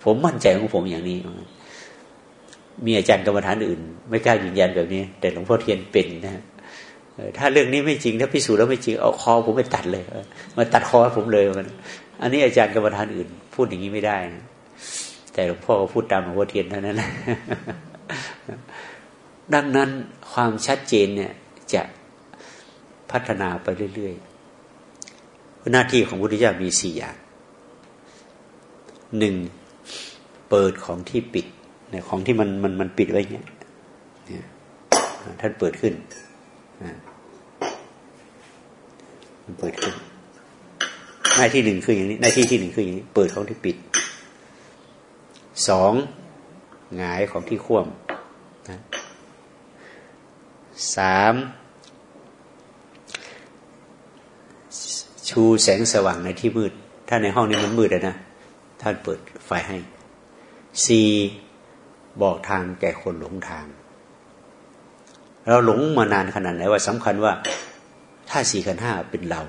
ผมมั่นใจของผมอย่างนี้ มีอาจารย์กรรมฐานอื่น ไม่กล้ายืนยันแบบนี้ แต่หลวงพ่อเทียนเป็นนะ ถ้าเรื่องนี้ไม่จริง ถ้าพิสูจน์แล้วไม่จริงเอาคอผมไปตัดเลยมาตัดคอผมเลยมัน อันนี้อาจารย์กรรมฐานอื่น พูดอย่างนี้ไม่ได้นะแต่หลวงพ่อพูดตามหลวงพ่อเทียนเท่านั้นดังนั้นความชัดเจนเนี่ยจะพัฒนาไปเรื่อยๆหน้าที่ของพุทธเจ้ามีสี่อย่างหนึ่งเปิดของที่ปิดเนี่ยของที่มันมันมันปิดไว้เนี่ยท่านเปิดขึ้น มันเปิดขึ้นหน้าที่หนึ่งคืออย่างนี้ หน้าที่ที่หนึ่งคืออย่างนี้ เปิดของที่ปิดสองหงายของที่คว่ำนะสามชูแสงสว่างในที่มืด ถ้าในห้องนี้มันมืดนะท่านเปิดไฟให้สี่บอกทางแก่คนหลงทาง เราหลงมานานขนาดไหนว่าสำคัญว่า ถ้าสี่ขันห้าเป็นเรา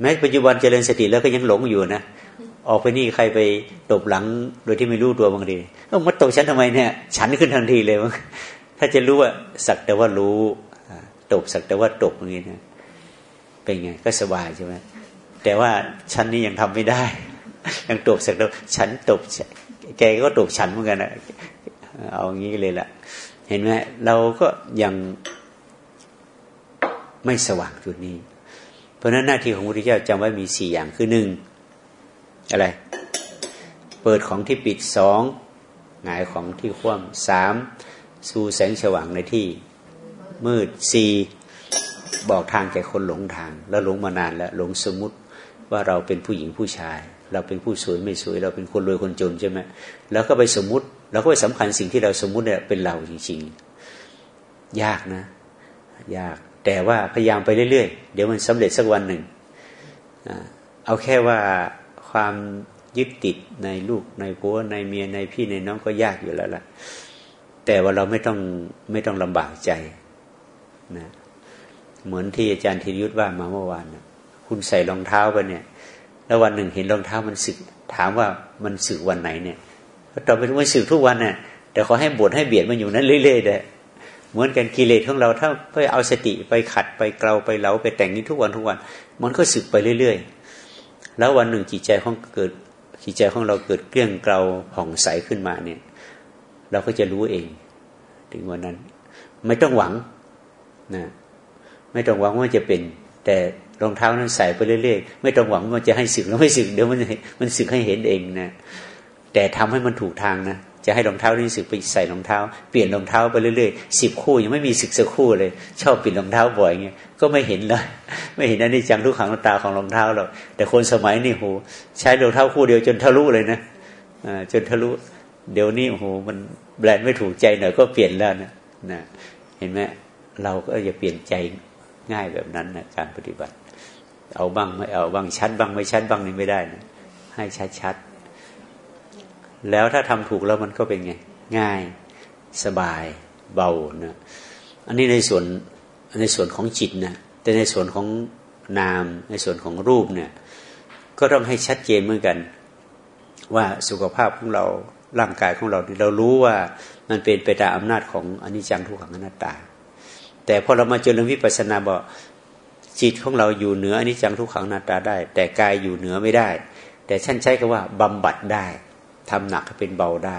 แม้ปัจจุบันเจริญสติแล้วก็ยังหลงอยู่นะออกไปนี่ใครไปตบหลังโดยที่ไม่รู้ตัวบางทีเออมาตบฉันทำไมเนี่ย ฉันขึ้นทันทีเลยมั้งถ้าจะรู้ว่าสักแต่ว่ารู้ตบสักแต่ว่าตบอย่างนี้นะเป็นไงก็สบายใช่ไหมแต่ว่าฉันนี่ยังทำไม่ได้ ยังตบสักแต่ฉันตบแกก็ตบฉันเหมือนกันนะเอาอย่างนี้เลยล่ะ เห็นไหมเราก็ยัง ไม่สว่างจุดนี้ เพราะนั้นหน้าที่ของพระพุทธเจ้าจำไว้มีสี่อย่างคือหนึ่งอะไร เปิดของที่ปิดสองหงายของที่คว่ำสามสู่แสงสว่างในที่ มืดสี่บอกทางแก่คนหลงทาง แล้วหลงมานานแล้วหลงสมมติว่าเราเป็นผู้หญิงผู้ชาย เราเป็นผู้สวยไม่สวย เราเป็นคนรวยคนจนใช่ไหมแล้วก็ไปสมมติแล้วก็ไปสำคัญสิ่งที่เราสมมติเนี่ยเป็นเราจริง ๆ ยากนะ ยาก แต่ว่าพยายามไปเรื่อยๆ เดี๋ยวมันสำเร็จสักวันหนึ่ง เอาแค่ว่าความยึดติดในลูกในผัวในเมียในพี่ในน้องก็ยากอยู่แล้วล่ะ แต่ว่าเราไม่ต้องไม่ต้องลำบากใจนะเหมือนที่อาจารย์ธีรยุทธ์ว่ามาเมื่อวานนะคุณใส่รองเท้าไปเนี่ย แล้ววันหนึ่งเห็นรองเท้ามันสึก ถามว่ามันสึกวันไหนเนี่ยต่อไปมันสึกทุกวันเนี่ยแต่ขอให้บดให้เบียดมันอยู่นั้นเรื่อยๆเลย เหมือนกันกิเลสของเราถ้าไปเอาสติไปขัดไปเกลาไปเล้าไปแต่งนี้ทุกวันทุกวัน มันก็สึกไปเรื่อย ๆ แล้ววันหนึ่งจิตใจของเกิดจิตใจของเราเกิดเกลี้ยงเกลาผ่องใสขึ้นมาเนี่ย เราก็จะรู้เอง ถึงวันนั้น ไม่ต้องหวังนะไม่ต้องหวังว่าจะเป็น แต่รองเท้านั้นใส่ไปเรื่อยๆ ไม่ต้องหวังว่าจะให้สึกแล้วไม่สึกเดี๋ยวมันมันสึกให้เห็นเองนะแต่ทำให้มันถูกทางนะ จะให้รองเท้านี่สึกไปใส่รองเท้า เปลี่ยนรองเท้าไปเรื่อยๆสิบคู่ยังไม่มีสึกสักคู่เลย ชอบเปลี่ยนรองเท้าบ่อยเงี้ยก็ไม่เห็นเลยไม่เห็นอันนี้จังทุกขังตาของรองเท้าหรอกแต่คนสมัยนี่โหใช้รองเท้าคู่เดียวจนทะลุเลยนะจนทะลุ เดี๋ยวนี้โหมันแบรนด์ไม่ถูกใจหน่อยก็เปลี่ยนแล้วนะนะเห็นไหมเราก็อย่าเปลี่ยนใจง่ายแบบนั้นนะการปฏิบัติ เอาบ้างไม่เอาบ้างชัดบ้างไม่ชัดบ้างนี่ไม่ได้นะให้ชัดชัด แล้วถ้าทำถูกแล้วมันก็เป็นไง ง่ายสบายเบานะอันนี้ในส่วนในส่วนของจิตนะแต่ในส่วนของนาม ในส่วนของรูปเนี่ย ก็ต้องให้ชัดเจนเหมือนกัน ว่าสุขภาพของเราร่างกายของเราเรารู้ว่ามันเป็นไปตามอำนาจของอนิจจังทุกขังอนัตตา แต่พอเรามาเจริญวิปัสสนาบอกจิตของเราอยู่เหนืออนิจจังทุกขังอนัตตาได้ แต่กายอยู่เหนือไม่ได้ แต่ท่านใช้คำว่าบำบัดได้ ทำหนักให้เป็นเบาได้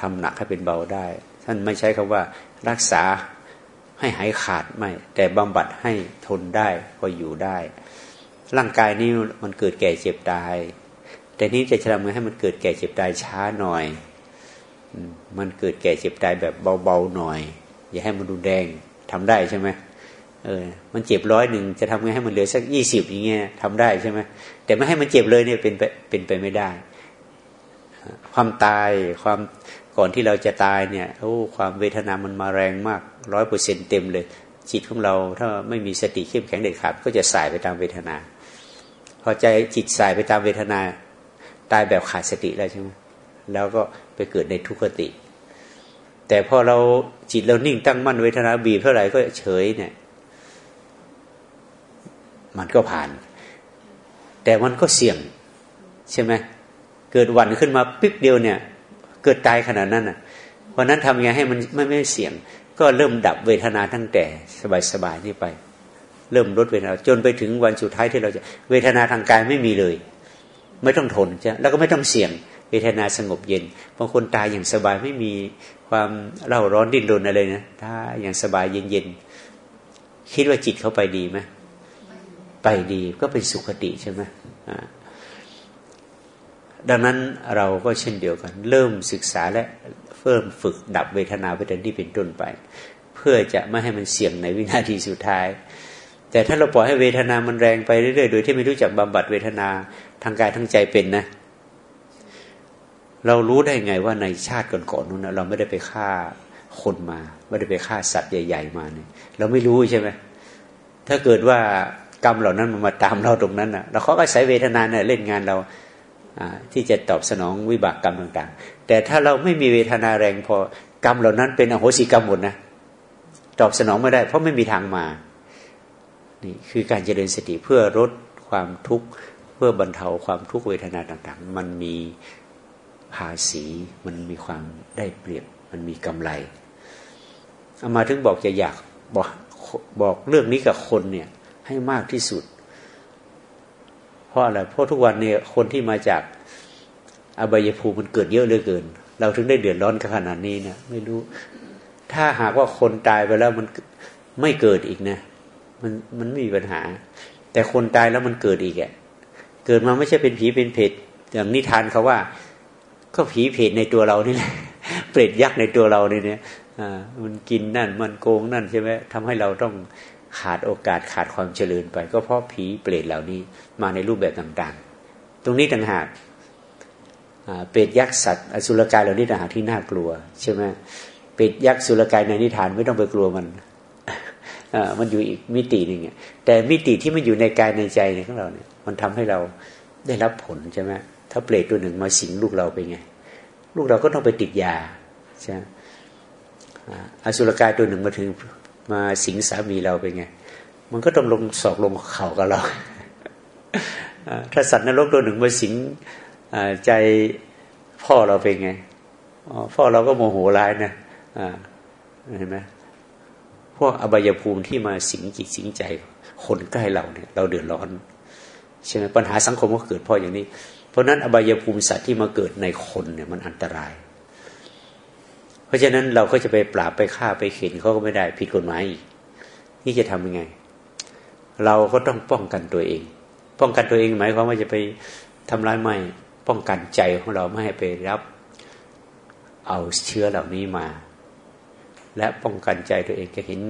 ทำหนักให้เป็นเบาได้ ท่านไม่ใช้คำว่า รักษาให้หายขาดไม่ แต่บำบัดให้ทนได้พออยู่ได้ ร่างกายนี้มันเกิดแก่เจ็บตาย แต่นี้จะทำไงให้มันเกิดแก่เจ็บตายช้าหน่อย มันเกิดแก่เจ็บตายแบบเบาๆหน่อย อย่าให้มันดูแดงทำได้ใช่ไหม เออ มันเจ็บร้อยหนึ่งจะทำไงให้มันเหลือสักยี่สิบอย่างเงี้ยทำได้ใช่ไหมแต่ไม่ให้มันเจ็บเลยเนี่ยเป็นไปเป็นไปไม่ได้ ความตายความก่อนที่เราจะตายเนี่ยโอ้ความเวทนามันมาแรงมากร้อยเปอร์เซ็นเต็มเลย จิตของเราถ้าไม่มีสติเข้มแข็งเด็ดขาดก็จะสายไปตามเวทนา พอใจจิตสายไปตามเวทนา ตายแบบขาดสติแล้วใช่ไหมแล้วก็ไปเกิดในทุกขติ แต่พอเราจิตเรานิ่งตั้งมั่นเวทนาบีบเท่าไหร่ก็เฉยเนี่ย มันก็ผ่าน แต่มันก็เสี่ยง ใช่ไหมเกิดวันขึ้นมาปิ๊บเดียวเนี่ย เกิดตายขนาดนั้นอะเพราะนั้นทำยังไงให้มันไม่ไม่เสี่ยง ก็เริ่มดับเวทนาตั้งแต่สบายๆนี่ไป เริ่มลดเวทนาจนไปถึงวันสุดท้ายที่เราจะ เวทนาทางกายไม่มีเลย ไม่ต้องทนใช่แล้วก็ไม่ต้องเสี่ยงเวทนาสงบเย็นบางคนตายอย่างสบายไม่มีความเล่าร้อนดิ้นรนอะไรนะถ้าอย่างสบายเย็นๆคิดว่าจิตเขาไปดีไหม ไปดีก็เป็นสุขติใช่ไหมดังนั้นเราก็เช่นเดียวกัน เริ่มศึกษาและเพิ่มฝึกดับเวทนาเวทนาที่เป็นต้นไป เพื่อจะไม่ให้มันเสี่ยงในวินาทีสุดท้าย แต่ถ้าเราปล่อยให้เวทนามันแรงไปเรื่อยๆ โดยที่ไม่รู้จักบำบัดเวทนาทางกายทั้งใจเป็นนะ เรารู้ได้ไงว่าในชาติก่อนๆนู้นเราไม่ได้ไปฆ่าคนมา ไม่ได้ไปฆ่าสัตว์ใหญ่ ๆ มาเนี่ยเราไม่รู้ใช่ไหมถ้าเกิดว่า กรรมเหล่านั้นมันมาตามเราตรงนั้นอะเราเขาก็ใช้เวทนาเนี่ยเล่นงานเราที่จะตอบสนองวิบากกรรมต่าง ๆ แต่ถ้าเราไม่มีเวทนาแรงพอกรรมเหล่านั้นเป็นอโหสิกรรมหมดนะตอบสนองไม่ได้ เพราะไม่มีทางมานี่คือการเจริญสติเพื่อลดความทุกข์เพื่อบรรเทาความทุกขเวทนาต่างๆ มันมีภาษีมันมีความได้เปรียบมันมีกำไรเอามาถึงบอกจะอยากบอกบอกเรื่องนี้กับคนเนี่ย ให้มากที่สุด เพราะอะไรเพราะทุกวันเนี่ยคนที่มาจากอบายภูมิมันเกิดเยอะเหลือเกิน เราถึงได้เดือดร้อนขนาดนี้เนี่ยไม่รู้ ถ้าหากว่าคนตายไปแล้วมันไม่เกิดอีกนะมันมันไม่มีปัญหา แต่คนตายแล้วมันเกิดอีกอะเกิดมาไม่ใช่เป็นผีเป็นเพดอย่างนิทานเขาว่า ก็ผีเพดในตัวเรานี่แหละเปรตยักษ์ในตัวเราเนี่ยอ่ามันกินนั่นมันโกงนั่นใช่ไหมทำให้เราต้อง ขาดโอกาสขาดความเจริญไป ก็เพราะผีเปรตเหล่านี้มาในรูปแบบต่างๆ ตรงนี้ต่างหากเปรตยักษ์สัตว์อสุรกายเหล่านี้ต่างหากที่น่ากลัวใช่ไหมเปรตยักษ์สุรกายในนิทานไม่ต้องไปกลัวมันมันอยู่อีกมิติหนึ่งแต่มิติที่มันอยู่ในกายในใจของเราเนี่ย มันทำให้เราได้รับผลใช่ไหมถ้าเปรตตัวหนึ่งมาสิงลูกเราไปไง ลูกเราก็ต้องไปติดยาใช่อสุรกายตัวหนึ่งมาถึง มาสิงสามีเราเป็นไง มันก็ต้องลงศอกลงเข่ากับเรา ถ้าสัตว์นรกตัวหนึ่งมาสิงใจพ่อเราเป็นไงพ่อเราก็โมโหร้ายนะเห็นไหมพวกอบายภูมิที่มาสิงจิตสิงใจ คนใกล้เราเนี่ย เราเดือดร้อนใช่ไหมปัญหาสังคมก็เกิดเพราะอย่างนี้ เพราะนั้นอบายภูมิสัตว์ที่มาเกิดในคนเนี่ยมันอันตราย เพราะฉะนั้นเราก็จะไปปราบไปฆ่าไปเข็นเขาก็ไม่ได้ผิดกฎหมายอีกนี่จะทำยังไง เราก็ต้องป้องกันตัวเอง ป้องกันตัวเองหมายความว่าจะไปทำร้ายไม่ป้องกันใจของเราไม่ให้ไปรับเอาเชื้อเหล่านี้มา และป้องกันใจตัวเองจะเห็น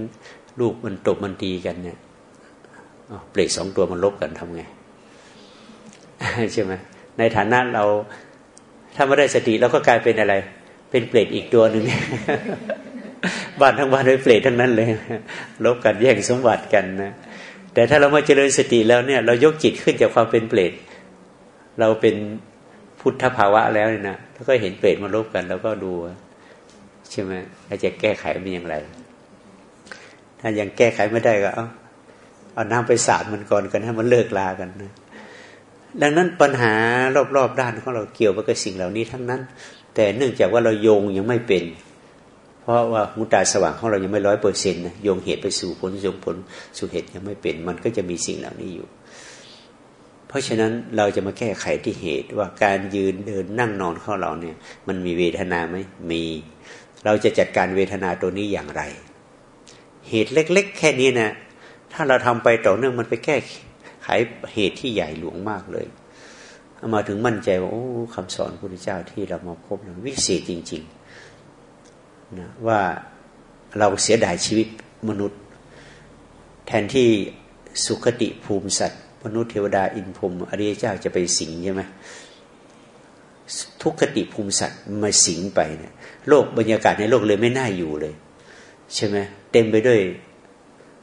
ลูกมันตบมันตีกันเนี่ยเปลกสองตัวมันลบกันทำไงใช่ไหมในฐานะเราถ้าไม่ได้สติเราก็กลายเป็นอะไร เป็นเปรตอีกตัวหนึ่งบ้านทั้งบ้านเป็นเปรตทั้งนั้นเลยลบกันแย่งสมบัติกันนะแต่ถ้าเรามาเจริญสติแล้วเนี่ย เรายกจิตขึ้นจากความเป็นเปรตเราเป็นพุทธภาวะแล้วเนี่ยนะแล้วก็เห็นเปรตมาลบกัน แล้วก็ดูใช่ไหมเราจะแก้ไขมันอย่างไร ถ้ายังแก้ไขไม่ได้ก็เอาเอาน้ำไปสาดมันก่อนกันให้มันเลิกลากันนะดังนั้นปัญหารอบๆด้านของเราเกี่ยวกับสิ่งเหล่านี้ทั้งนั้น แต่เนื่องจากว่าเราโยงยังไม่เป็น เพราะว่ามุตตาสว่างของเรายังไม่ร้อยเปอร์เซ็นต์นะโยงเหตุไปสู่ผลโยงผลสู่เหตุยังไม่เป็น มันก็จะมีสิ่งเหล่านี้อยู่ เพราะฉะนั้นเราจะมาแก้ไขที่เหตุว่าการยืนเดินนั่งนอนของเราเนี่ย มันมีเวทนาไหมมี เราจะจัดการเวทนาตัวนี้อย่างไร เหตุเล็ก ๆ แค่นี้นะถ้าเราทำไปต่อเนื่องมันไปแก้ไขเหตุที่ใหญ่หลวงมากเลย มาถึงมั่นใจว่าโอ้คำสอนพระพุทธเจ้าที่เรามาพบนั้นวิเศษจริงๆนะว่าเราเสียดายชีวิตมนุษย์ แทนที่สุขติภูมิสัตว์ มนุษย์เทวดาอินพรมอริยเจ้าจะไปสิงใช่ไหมทุกขติภูมิสัตว์มาสิงไปเนี่ยโลกบรรยากาศในโลกเลยไม่น่าอยู่เลย ใช่ไหมเต็มไปด้วย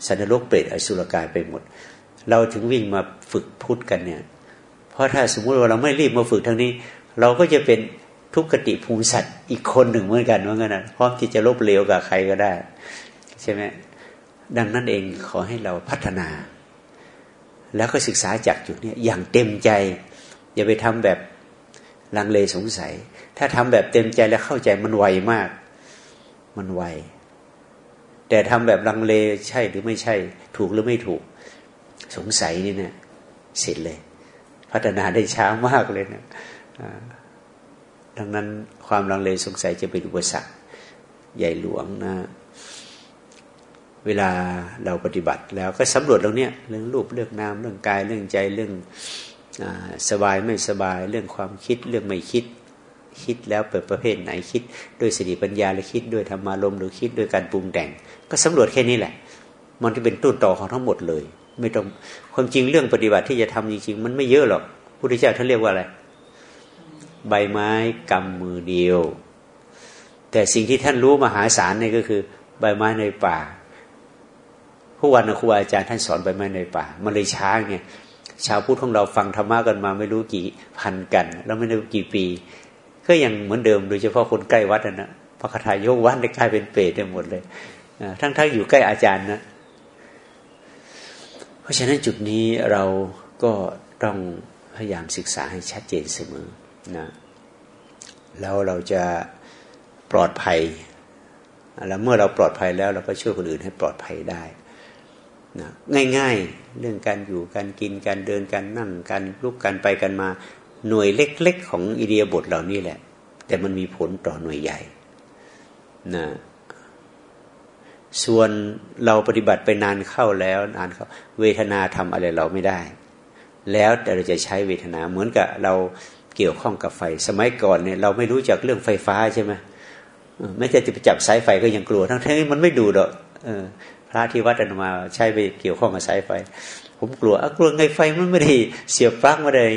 สันนรกเปรตอสุรกายไปหมด เราถึงวิ่งมาฝึกพุทธกันเนี่ย เพราะถ้าสมมุติว่าเราไม่รีบมาฝึกทางนี้ เราก็จะเป็นทุกขติภูมิสัตว์อีกคนหนึ่งเหมือนกันว่างั้นนะพร้อมที่จะลบเลวกับใครก็ได้ ใช่ไหมดังนั้นเองขอให้เราพัฒนา แล้วก็ศึกษาจากจุดนี้อย่างเต็มใจ อย่าไปทำแบบลังเลสงสัย ถ้าทำแบบเต็มใจแล้วเข้าใจมันไวมาก มันไว แต่ทำแบบลังเลใช่หรือไม่ใช่ ถูกหรือไม่ถูก สงสัยนี่เนะเสร็จเลย พัฒนาได้ช้ามากเลยเนะดังนั้นความลังเลสงสัยจะเป็นอุปสรรคใหญ่หลวงนะ เวลาเราปฏิบัติแล้วก็สำรวจตรงนี้เรื่องรูปเรื่องนามเรื่องกายเรื่องใจเรื่องอสบายไม่สบายเรื่องความคิดเรื่องไม่คิดคิดแล้วเปิดประเภทไหนคิดด้วยสติปัญญาหรือคิดด้วยธรรมารมหรือคิดด้วยการปรุงแต่ง ก็สำรวจแค่นี้แหละ มันจะเป็นต้นต่อของทั้งหมดเลย ไม่ต้อง ความจริงเรื่องปฏิบัติที่จะทำจริงๆ มันไม่เยอะหรอกพุทธเจ้าท่านเรียกว่าอะไร ใบไม้กำมือเดียว แต่สิ่งที่ท่านรู้มหาศาลเนี่ยก็คือ ใบไม้ในป่าผู้วันครูอาจารย์ท่านสอนใบไม้ในป่า มันเลยช้าไงชาวพุทธของเราฟังธรรมะกันมาไม่รู้กี่พันกัน แล้วไม่รู้กี่ปี ก็ยังเหมือนเดิมโดยเฉพาะคนใกล้วัดนะพระคทายกวัดได้กลายเป็นเปรตได้หมดเลยทั้งๆอยู่ใกล้อาจารย์นะ เพราะฉะนั้นจุดนี้เราก็ต้องพยายามศึกษาให้ชัดเจนเสมอนะแล้วเราจะปลอดภัย แล้วเมื่อเราปลอดภัยแล้วเราก็ช่วยคนอื่นให้ปลอดภัยได้นะง่ายๆ เรื่องการอยู่การกินการเดินการนั่งการลุกการไปกันมา หน่วยเล็ก ๆ ของอิเดียบทเหล่านี้แหละ แต่มันมีผลต่อหน่วยใหญ่นะ ส่วนเราปฏิบัติไปนานเข้าแล้วนานเข้า เวทนาทำอะไรเราไม่ได้ แล้วแต่เราจะใช้เวทนาเหมือนกับเราเกี่ยวข้องกับไฟ สมัยก่อนเนี่ยเราไม่รู้จักเรื่องไฟฟ้าใช่ไหมไม่จะจะไปจับสายไฟก็ยังกลัว ทั้งที่มันไม่ดูดอกพระที่วัดอนมาใช้ไปเกี่ยวข้องกับสายไฟ ผมกลัวกลัวไงไฟมันไม่ได้เสียบปลั๊กมาเลย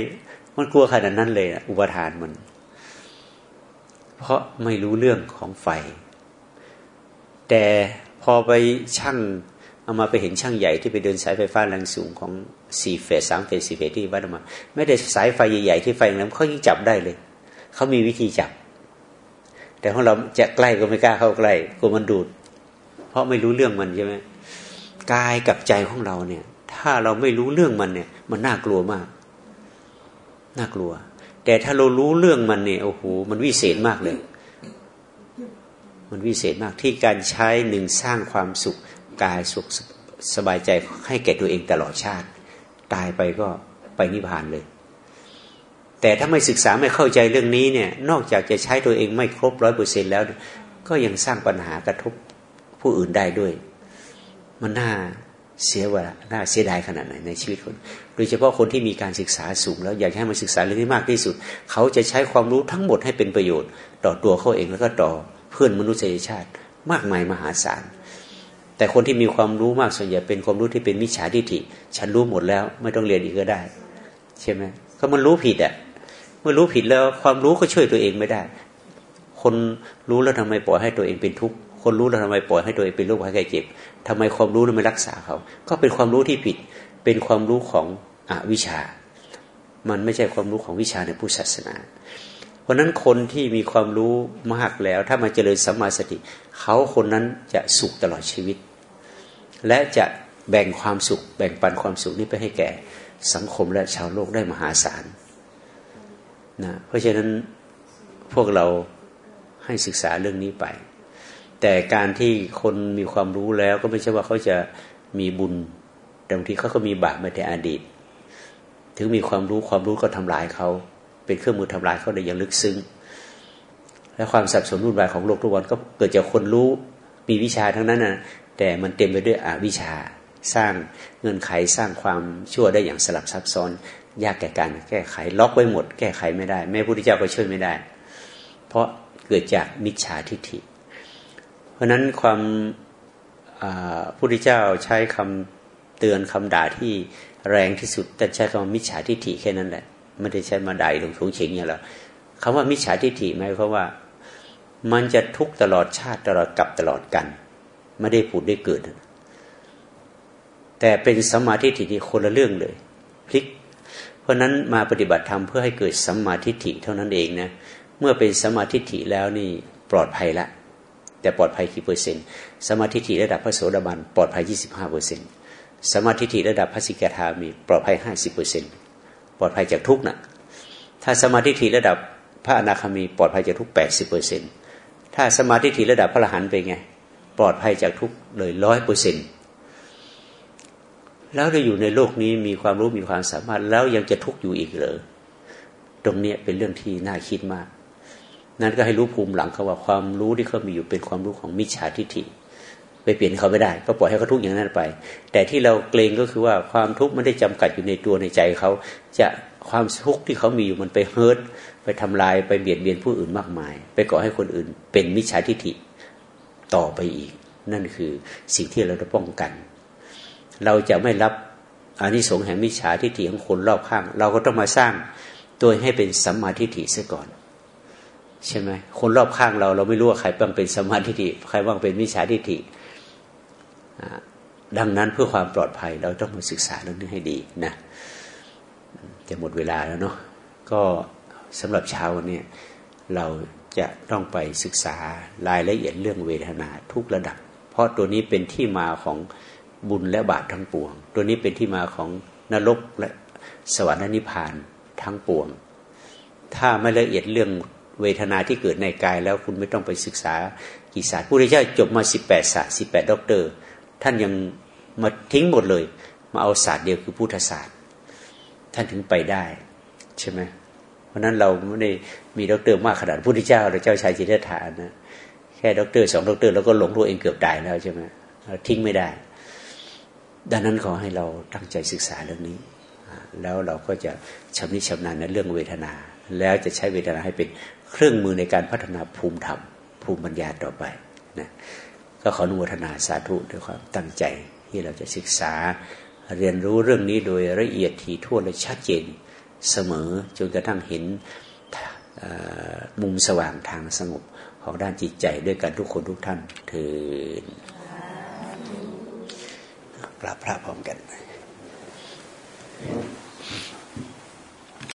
มันกลัวขนาดนั้นเลยอุปทานมัน เพราะไม่รู้เรื่องของไฟ แต่ พอไปช่างเอามาไปเห็นช่างใหญ่ที่ไปเดินสายไฟฟ้าแรงสูงของสี่เฟสสามเฟสสี่เฟสที่วัดมา ไม่ได้สายไฟใหญ่ๆที่ไฟแรงเขายิ่งจับได้เลยเขามีวิธีจับ แต่ของเราจะใกล้ก็ไม่กล้าเข้าใกล้กลัวมันดูด เพราะไม่รู้เรื่องมันใช่ไหมกายกับใจของเราเนี่ย ถ้าเราไม่รู้เรื่องมันเนี่ย มันน่ากลัวมาก น่ากลัว แต่ถ้าเรารู้เรื่องมันเนี่ยโอ้โหมันวิเศษมากเลย มันวิเศษมากที่การใช้หนึ่งสร้างความสุขกายสุขสบายใจให้แก่ตัวเองตลอดชาติ ตายไปก็ไปนิพพานเลย แต่ถ้าไม่ศึกษาไม่เข้าใจเรื่องนี้เนี่ย นอกจากจะใช้ตัวเองไม่ครบร้อยเปอร์เซ็นแล้ว ก็ยังสร้างปัญหากระทบผู้อื่นได้ด้วย มันน่าเสียเวลาน่าเสียดายขนาดไหนในชีวิตคน โดยเฉพาะคนที่มีการศึกษาสูง แล้วอยากให้มันศึกษาเรื่องนี้มากที่สุด เขาจะใช้ความรู้ทั้งหมดให้เป็นประโยชน์ ต่อตัวเขาเองแล้วก็ต่อ เพื่อนมนุษยชาติมากมายมหาศาล แต่คนที่มีความรู้มากส่วนใหญ่เป็นความรู้ที่เป็นมิจฉาทิฏฐิ ฉันรู้หมดแล้ว ไม่ต้องเรียนอีกก็ได้ ใช่ไหมก็มันรู้ผิดอะเมื่อรู้ผิดแล้วความรู้ก็ช่วยตัวเองไม่ได้ คนรู้แล้วทำไมปล่อยให้ตัวเองเป็นทุกข์คนรู้แล้วทำไมปล่อยให้ตัวเองเป็นโรคภัยไข้เจ็บทำไมความรู้นั้นไม่รักษาเขา ก็เป็นความรู้ที่ผิด เป็นความรู้ของอวิชา มันไม่ใช่ความรู้ของวิชาในพุทธศาสนา เพราะนั้นคนที่มีความรู้มากแล้ว ถ้ามาเจริญสัมมาสติเขาคนนั้นจะสุขตลอดชีวิต และจะแบ่งความสุข แบ่งปันความสุขนี้ไปให้แก่สังคมและชาวโลกได้มหาศาลนะเพราะฉะนั้นพวกเราให้ศึกษาเรื่องนี้ไป แต่การที่คนมีความรู้แล้วก็ไม่ใช่ว่าเขาจะมีบุญแต่บางทีเขาก็มีบาปมาแต่อดีต ถึงมีความรู้ความรู้ก็ทำลายเขา เป็นเครื่องมือทำลายเขาได้อย่างลึกซึ้ง และความสับสนรุ่นวายของโลกทุกวันก็เกิดจากคนรู้มีวิชาทั้งนั้นนะแต่มันเต็มไปด้วยอวิชชา สร้างเงื่อนไขสร้างความชั่วได้อย่างสลับซับซ้อน ยากแก่การแก้ไขล็อกไว้หมด แก้ไขไม่ได้ แม่พุทธเจ้าก็ช่วยไม่ได้ เพราะเกิดจากมิจฉาทิฏฐิ เพราะนั้นความพุทธเจ้าใช้คำเตือนคำด่าที่แรงที่สุด แต่ใช้คำว่ามิจฉาทิฏฐิแค่นั้นแหละ ไม่ได้ใช้มาด่าลงทุงฉียงอย่างเราคำว่ามิจฉาทิฏฐิไหมายความว่ามันจะทุกตลอดชาติตลอดกับตลอดกัน ไม่ได้ผุดได้เกิด แต่เป็นสมาธิที่คนละเรื่องเลยพลิก เพราะนั้นมาปฏิบัติธรรมเพื่อให้เกิดสัมมาทิฏฐิเท่านั้นเองนะเมื่อเป็นสมาธิฐิแล้วนี่ปลอดภัยละ แต่ปลอดภัยกี่เปอร์เซ็นต์สมาธิฐิระดับพระโสดาบันปลอดภัยยี่สิบห้าเปอร์เซ็นต์สมาธิฐิระดับพระสิกขามีปลอดภัยห้าสิบเปอร์เซ็นต์ ปลอดภัยจากทุกนะถ้าสมาธิฐิระดับพระอนาคามีปลอดภัยจากทุกแปดสิบเปอร์เซ็นถ้าสมาธิฐิระดับพระอรหันต์เป็นไง ปลอดภัยจากทุกเลยร้อยเปอร์เซ็นแล้วเราอยู่ในโลกนี้มีความรู้มีความสามารถแล้วยังจะทุกข์อยู่อีกเหรอตรงเนี้เป็นเรื่องที่น่าคิดมาก นั้นก็ให้รู้ภูมิหลังเขาว่าความรู้ที่เขามีอยู่เป็นความรู้ของมิจฉาทิฏฐิ ไปเปลี่ยนเขาไม่ได้ ก็ปล่อยให้เขาทุกข์อย่างนั้นไป แต่ที่เราเกรงก็คือว่าความทุกข์ไม่ได้จำกัดอยู่ในตัวในใจเขา จะความทุกข์ที่เขามีอยู่มันไปเฮิร์ตไปทำลายไปเบียดเบียนผู้อื่นมากมาย ไปก่อให้คนอื่น เป็นมิจฉาทิฏฐิต่อไปอีก นั่นคือสิ่งที่เราจะป้องกัน เราจะไม่รับอานิสงส์แห่งมิจฉาทิฏฐิของคนรอบข้าง เราก็ต้องมาสร้างตัวให้เป็นสัมมาทิฏฐิซะก่อนใช่ไหมคนรอบข้างเราเราไม่รู้ว่าใครบ้างเป็นสัมมาทิฏฐิใครบ้างเป็นมิจฉาทิฏฐิ ดังนั้นเพื่อความปลอดภัยเราต้องมาศึกษาเรื่องนี้ให้ดีนะจะหมดเวลาแล้วเนาะก็สำหรับเช้าวันนี้เราจะต้องไปศึกษารายละเอียดเรื่องเวทนาทุกระดับ เพราะตัวนี้เป็นที่มาของบุญและบาปทั้งปวง ตัวนี้เป็นที่มาของนรกและสวรรค์นิพพานทั้งปวง ถ้าไม่ละเอียดเรื่องเวทนาที่เกิดในกายแล้วคุณไม่ต้องไปศึกษากี่ศาสตร์พุทธเจ้าจบมาสิบแปดศาสตร์สิบแปดด็อกเตอร์ ท่านยังมาทิ้งหมดเลย มาเอาศาสตร์เดียวคือพุทธศาสตร์ ท่านถึงไปได้ใช่ไหมเพราะนั้นเราไม่ได้มีด็อกเตอร์มากขนาดพุทธเจ้าหรือเจ้าชายสิทธัตถะนะแค่ด็อกเตอร์สองด็อกเตอร์แล้วก็หลงตัวเองเกือบตายแล้วใช่ไหมทิ้งไม่ได้ ดังนั้นขอให้เราตั้งใจศึกษาเรื่องนี้ แล้วเราก็จะชำนิชำนาญในเรื่องเวทนา แล้วจะใช้เวทนาให้เป็นเครื่องมือในการพัฒนาภูมิธรรมภูมิปัญญาต่อไปนะ ก็ขออนุโมทนาสาธุด้วยความตั้งใจที่เราจะศึกษาเรียนรู้เรื่องนี้โดยละเอียดถี่ถ้วนและชัดเจนเสมอจนกระทั่งเห็นมุมสว่างทางสงบของด้านจิตใจด้วยกันทุกคนทุกท่านถือกราบพระพร้อมกัน